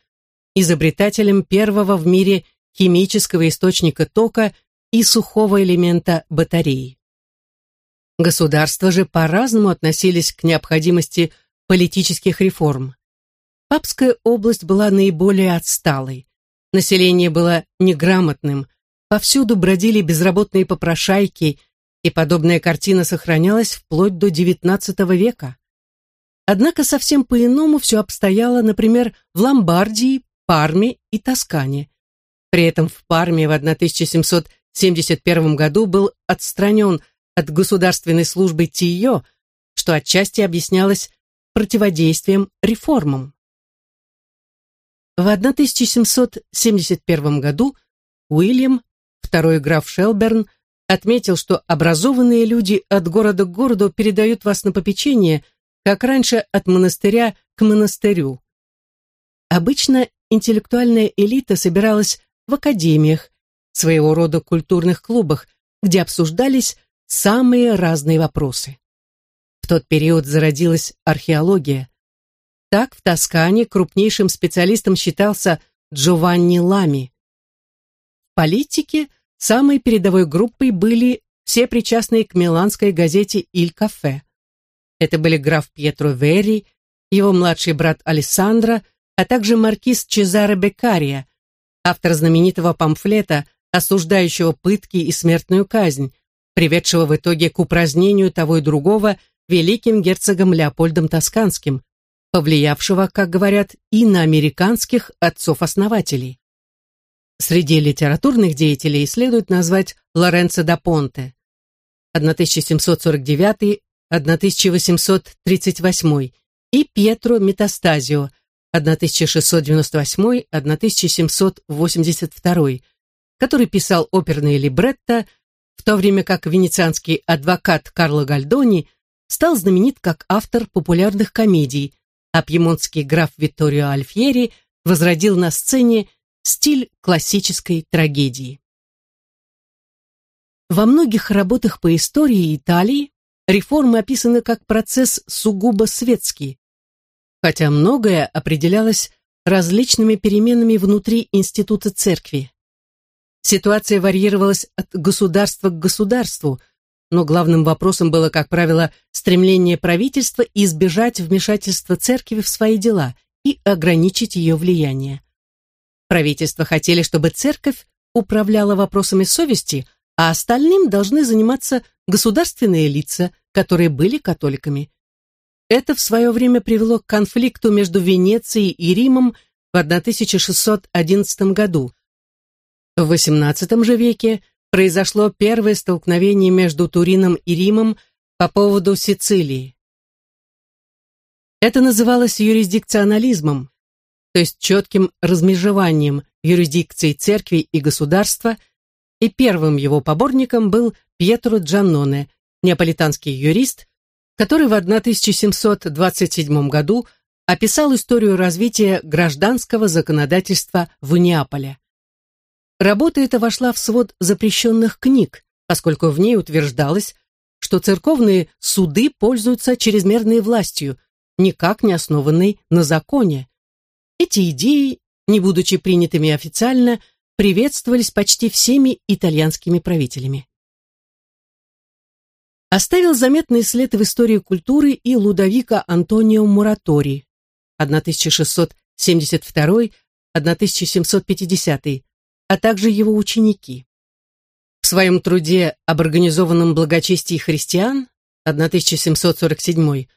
изобретателем первого в мире химического источника тока и сухого элемента батареи. Государства же по-разному относились к необходимости политических реформ. Папская область была наиболее отсталой. Население было неграмотным, повсюду бродили безработные попрошайки, и подобная картина сохранялась вплоть до XIX века. Однако совсем по-иному все обстояло, например, в Ломбардии, Парме и Тоскане. При этом в Парме в 1700 1971 году был отстранен от государственной службы ТИО, что отчасти объяснялось противодействием реформам. В 1771 году Уильям, второй граф Шелберн, отметил, что образованные люди от города к городу передают вас на попечение, как раньше от монастыря к монастырю. Обычно интеллектуальная элита собиралась в академиях, своего рода культурных клубах, где обсуждались самые разные вопросы. Тот период зародилась археология. Так в Тоскане крупнейшим специалистом считался Джованни Лами. В политике самой передовой группой были все причастные к миланской газете «Иль Кафе». Это были граф Пьетро Верри, его младший брат Алессандро, а также маркиз Чезаре Беккария, автор знаменитого памфлета осуждающего пытки и смертную казнь, приведшего в итоге к упразднению того и другого великим герцогом Леопольдом Тосканским, повлиявшего, как говорят, и на американских отцов-основателей. Среди литературных деятелей следует назвать Лоренцо да Понте 1749-1838 и Пьетро Метастазио 1698-1782, который писал оперные либретто, в то время как венецианский адвокат Карло Гальдони стал знаменит как автор популярных комедий, а пьемонтский граф Витторио Альфьери возродил на сцене стиль классической трагедии. Во многих работах по истории Италии реформы описаны как процесс сугубо светский, хотя многое определялось различными переменами внутри института церкви. Ситуация варьировалась от государства к государству, но главным вопросом было, как правило, стремление правительства избежать вмешательства церкви в свои дела и ограничить ее влияние. Правительства хотели, чтобы церковь управляла вопросами совести, а остальным должны заниматься государственные лица, которые были католиками. Это в свое время привело к конфликту между Венецией и Римом в 1611 году. В XVIII же веке произошло первое столкновение между Турином и Римом по поводу Сицилии. Это называлось юрисдикционализмом, то есть четким размежеванием юрисдикции церкви и государства, и первым его поборником был Пьетро Джанноне, неаполитанский юрист, который в 1727 году описал историю развития гражданского законодательства в Неаполе. Работа эта вошла в свод запрещенных книг, поскольку в ней утверждалось, что церковные суды пользуются чрезмерной властью, никак не основанной на законе. Эти идеи, не будучи принятыми официально, приветствовались почти всеми итальянскими правителями. Оставил заметный след в истории культуры и Лудовика Антонио Муратори 1662-1750 а также его ученики. В своем труде об организованном благочестии христиан 1747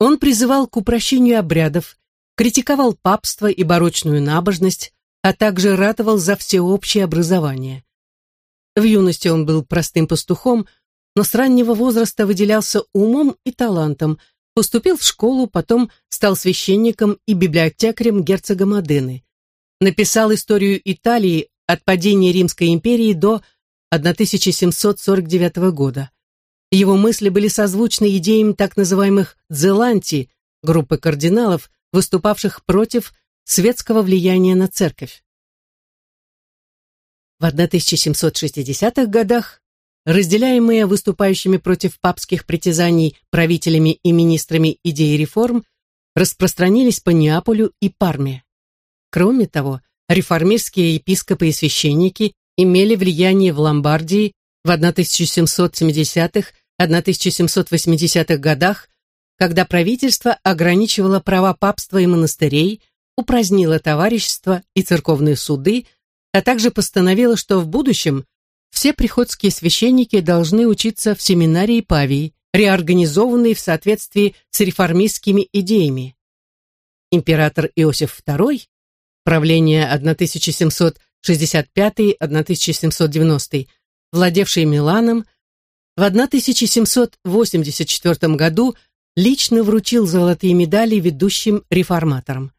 он призывал к упрощению обрядов, критиковал папство и барочную набожность, а также ратовал за всеобщее образование. В юности он был простым пастухом, но с раннего возраста выделялся умом и талантом, поступил в школу, потом стал священником и библиотекарем герцога Модены. Написал историю Италии от падения Римской империи до 1749 года. Его мысли были созвучны идеям так называемых «дзеланти», группы кардиналов, выступавших против светского влияния на церковь. В 1760-х годах, разделяемые выступающими против папских притязаний правителями и министрами идеи реформ, распространились по Неаполю и Парме. Кроме того, реформистские епископы и священники имели влияние в Ломбардии в 1770-1780-х годах, когда правительство ограничивало права папства и монастырей, упразднило товарищество и церковные суды, а также постановило, что в будущем все приходские священники должны учиться в семинарии Павии, реорганизованной в соответствии с реформистскими идеями. Император Иосиф II правление 1765-1790, владевший Миланом, в 1784 году лично вручил золотые медали ведущим реформаторам.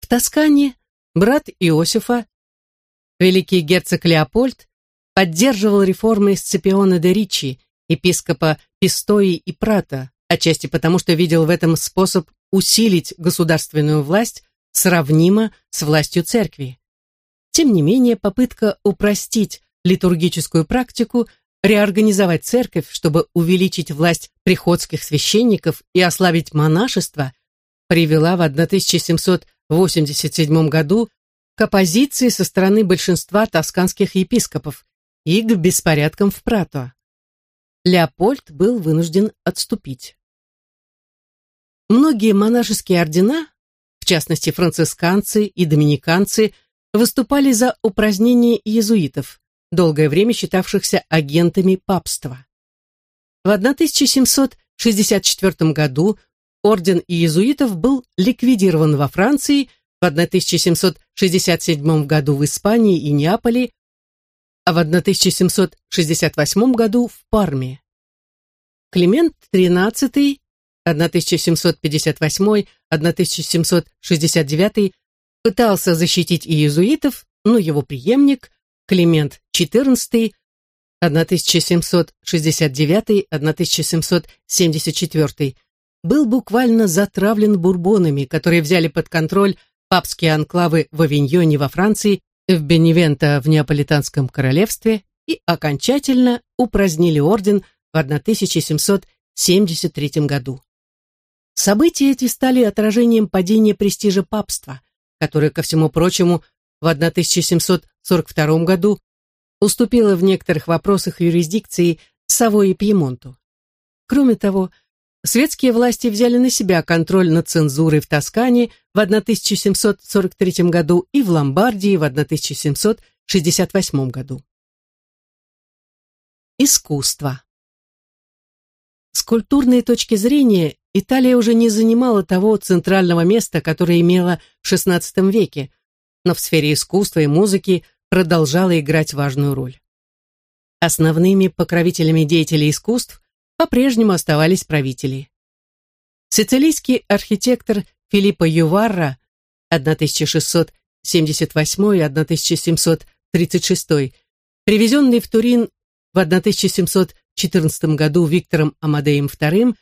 В Тоскане брат Иосифа, великий герцог Леопольд, поддерживал реформы Сципиона де Ричи, епископа Пистои и Прата, отчасти потому, что видел в этом способ усилить государственную власть сравнимо с властью церкви. Тем не менее, попытка упростить литургическую практику, реорганизовать церковь, чтобы увеличить власть приходских священников и ослабить монашество, привела в 1787 году к оппозиции со стороны большинства тосканских епископов и к беспорядкам в Прато. Леопольд был вынужден отступить. Многие монашеские ордена частности францисканцы и доминиканцы, выступали за упразднение иезуитов, долгое время считавшихся агентами папства. В 1764 году орден иезуитов был ликвидирован во Франции, в 1767 году в Испании и Неаполе, а в 1768 году в Парме. Климент XIII 1758-1769 пытался защитить иезуитов, но его преемник Климент XIV 1769-1774 был буквально затравлен бурбонами, которые взяли под контроль папские анклавы в Авиньоне во Франции, в Беневенто в Неаполитанском королевстве и окончательно упразднили орден в 1773 году. События эти стали отражением падения престижа папства, которое, ко всему прочему, в 1742 году уступило в некоторых вопросах юрисдикции Савой и Пьемонту. Кроме того, светские власти взяли на себя контроль над цензурой в Тоскане в 1743 году и в Ломбардии в 1764 1868 году. Искусство. С культурной точки зрения Италия уже не занимала того центрального места, которое имела в XVI веке, но в сфере искусства и музыки продолжала играть важную роль. Основными покровителями деятелей искусств по-прежнему оставались правители. Сицилийский архитектор Филиппо Юварра 1678-1736, привезенный в Турин в 1714 году Виктором Амадеем II,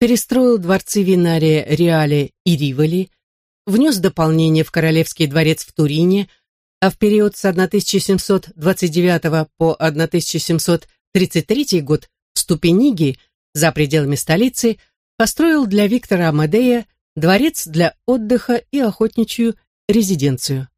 перестроил дворцы Винария Реале и Риволи, внес дополнение в Королевский дворец в Турине, а в период с 1729 по 1733 год в Ступениги, за пределами столицы, построил для Виктора Амадея дворец для отдыха и охотничью резиденцию.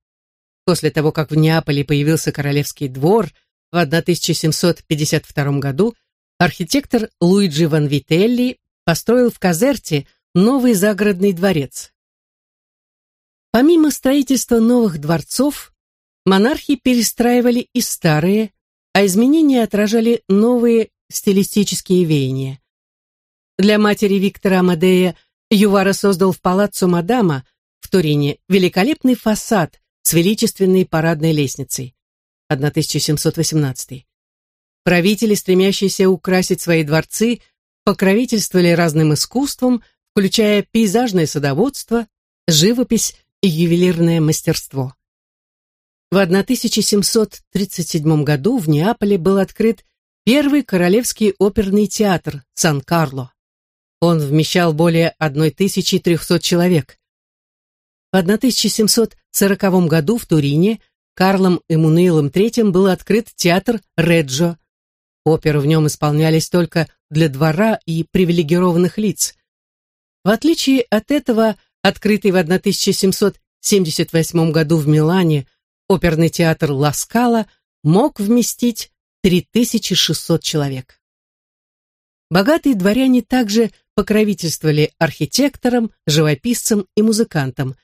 После того, как в Неаполе появился Королевский двор в 1752 году, архитектор Луиджи Ван Вителли построил в Казерте новый загородный дворец. Помимо строительства новых дворцов, монархи перестраивали и старые, а изменения отражали новые стилистические веяния. Для матери Виктора Амадея Ювара создал в палаццо Мадама в Турине великолепный фасад с величественной парадной лестницей. 1718. Правители, стремящиеся украсить свои дворцы, покровительствовали разным искусством, включая пейзажное садоводство, живопись и ювелирное мастерство. В 1737 году в Неаполе был открыт первый королевский оперный театр Сан-Карло. Он вмещал более 1300 человек. В 1740 году в Турине Карлом Эммануилом III был открыт театр Реджо. Оперы в нем исполнялись только для двора и привилегированных лиц. В отличие от этого, открытый в 1778 году в Милане оперный театр Ла Скала мог вместить 3600 человек. Богатые дворяне также покровительствовали архитекторам, живописцам и музыкантам.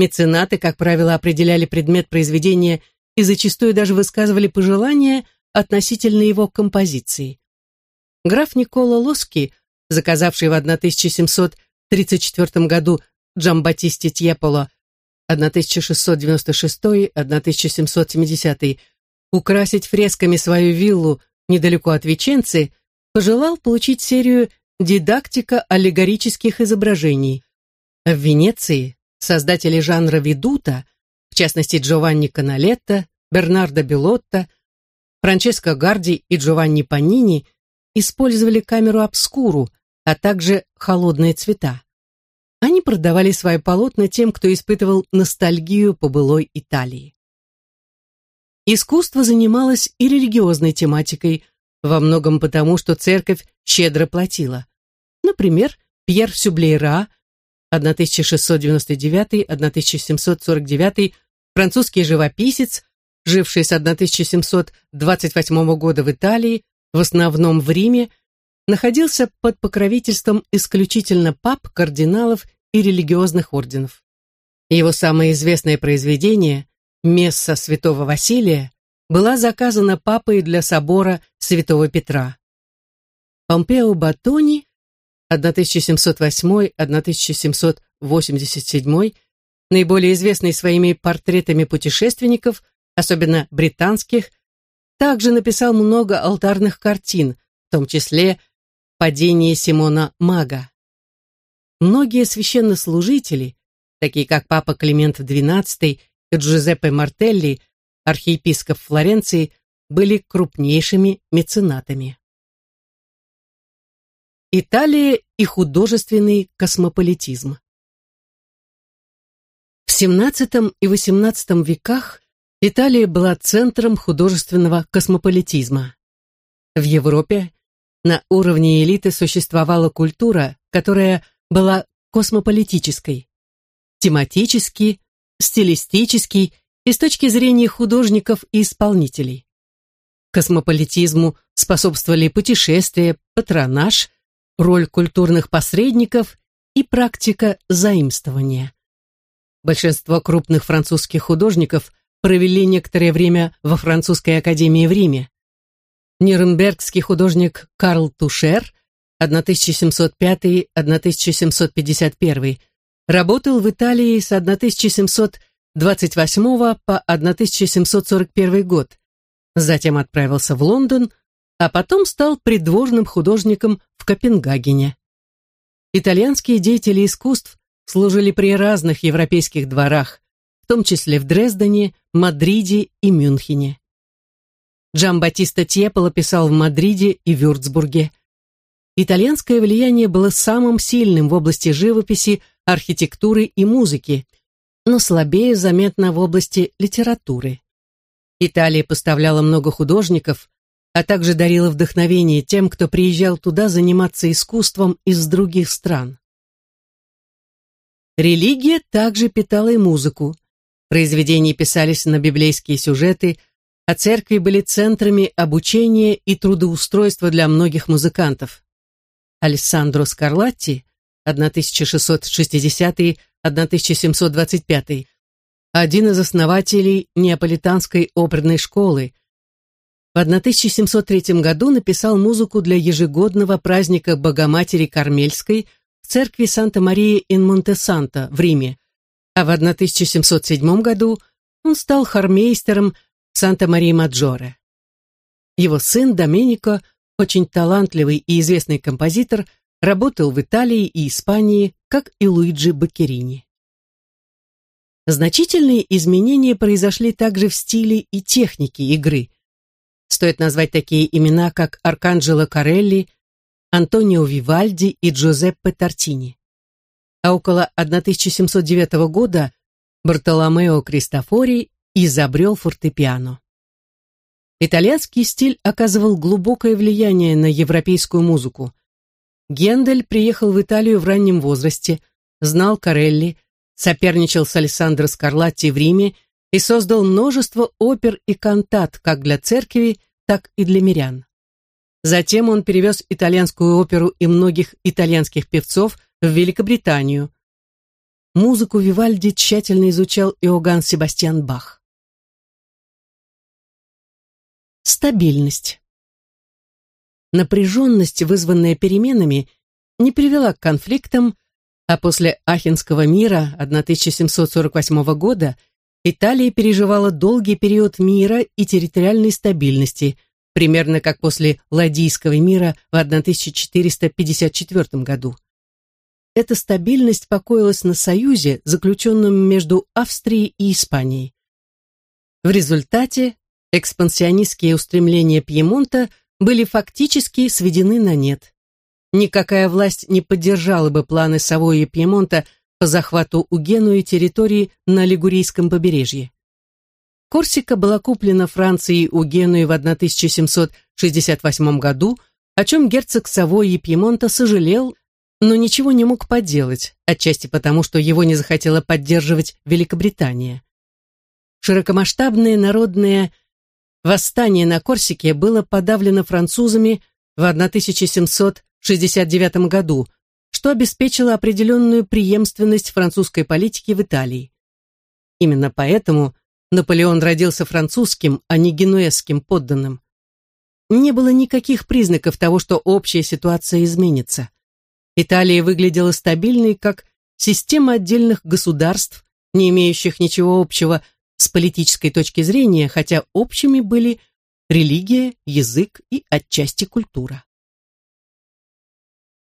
Меценаты, как правило, определяли предмет произведения и зачастую даже высказывали пожелания относительно его композиции. Граф Никола Лоски, заказавший в 1734 году Джамбатисти Тьеполо 1696-1770 украсить фресками свою виллу недалеко от Веченцы, пожелал получить серию дидактика аллегорических изображений. В Венеции создатели жанра ведута, в частности Джованни Каналетто, Бернардо Белотто, Франческо Гарди и Джованни Панини, использовали камеру обскуру, а также холодные цвета. Они продавали свои полотна тем, кто испытывал ностальгию по былой Италии. Искусство занималось и религиозной тематикой, во многом потому, что церковь щедро платила. Например, Пьер Сюблейра, 1699-1749, французский живописец, живший с 1728 года в Италии, в основном в Риме, находился под покровительством исключительно пап, кардиналов и религиозных орденов. Его самое известное произведение «Месса святого Василия» была заказана папой для собора святого Петра. Помпео Батони 1708-1787, наиболее известный своими портретами путешественников, особенно британских, также написал много алтарных картин, в том числе «Падение Симона Мага». Многие священнослужители, такие как папа Климент XII и Джузеппе Мартелли, архиепископ Флоренции, были крупнейшими меценатами. Италия и художественный космополитизм В XVII и XVIII веках Италия была центром художественного космополитизма. В Европе на уровне элиты существовала культура, которая была космополитической, тематически, стилистически и с точки зрения художников и исполнителей. Космополитизму способствовали путешествия, патронаж, роль культурных посредников и практика заимствования. Большинство крупных французских художников провели некоторое время во французской академии в Риме. Нюрнбергский художник Карл Тушер 1705-1751 работал в Италии с 1728 по 1741 год, затем отправился в Лондон, а потом стал придворным художником в Копенгагене. Итальянские деятели искусств служили при разных европейских дворах, в том числе в Дрездене, Мадриде и Мюнхене. Джамбатиста Тьеполо писал в Мадриде и Вюрцбурге. Итальянское влияние было самым сильным в области живописи, архитектуры и музыки, но слабее заметно в области литературы. Италия поставляла много художников, а также дарила вдохновение тем, кто приезжал туда заниматься искусством из других стран. Религия также питала и музыку. Произведения писались на библейские сюжеты, а церкви были центрами обучения и трудоустройства для многих музыкантов. Алессандро Скарлатти 1660-1725, один из основателей Неаполитанской оперной школы, в 1703 году написал музыку для ежегодного праздника Богоматери Кармельской в церкви Санта-Мария ин Монте-Санто в Риме, а в 1707 году он стал хормейстером Санта-Марии-Маджоре. Его сын Доменико, очень талантливый и известный композитор, работал в Италии и Испании, как и Луиджи Баккерини. Значительные изменения произошли также в стиле и технике игры. Стоит назвать такие имена, как Арканджело Карелли, Антонио Вивальди и Джузеппе Тартини. А около 1709 года Бартоломео Кристофори изобрел фортепиано. Итальянский стиль оказывал глубокое влияние на европейскую музыку. Гендель приехал в Италию в раннем возрасте, знал Карелли, соперничал с Алессандро Скарлатти в Риме и создал множество опер и кантат как для церкви, так и для мирян. Затем он перевез итальянскую оперу и многих итальянских певцов в Великобританию. Музыку Вивальди тщательно изучал Иоганн Себастьян Бах. Стабильность. Напряженность, вызванная переменами, не привела к конфликтам, а после Ахенского мира 1748 года Италия переживала долгий период мира и территориальной стабильности, примерно как после Ладийского мира в 1454 году. Эта стабильность покоилась на союзе, заключенном между Австрией и Испанией. В результате экспансионистские устремления Пьемонта были фактически сведены на нет. Никакая власть не поддержала бы планы Савойи и Пьемонта по захвату у территории на Лигурийском побережье. Корсика была куплена Францией у в 1768 году, о чем герцог Савойи и Пьемонта сожалел, но ничего не мог поделать, отчасти потому, что его не захотела поддерживать Великобритания. Широкомасштабное народное восстание на Корсике было подавлено французами в 1769 году, что обеспечило определенную преемственность французской политики в Италии. Именно поэтому Наполеон родился французским, а не генуэзским подданным. Не было никаких признаков того, что общая ситуация изменится. Италия выглядела стабильной как система отдельных государств, не имеющих ничего общего с политической точки зрения, хотя общими были религия, язык и отчасти культура.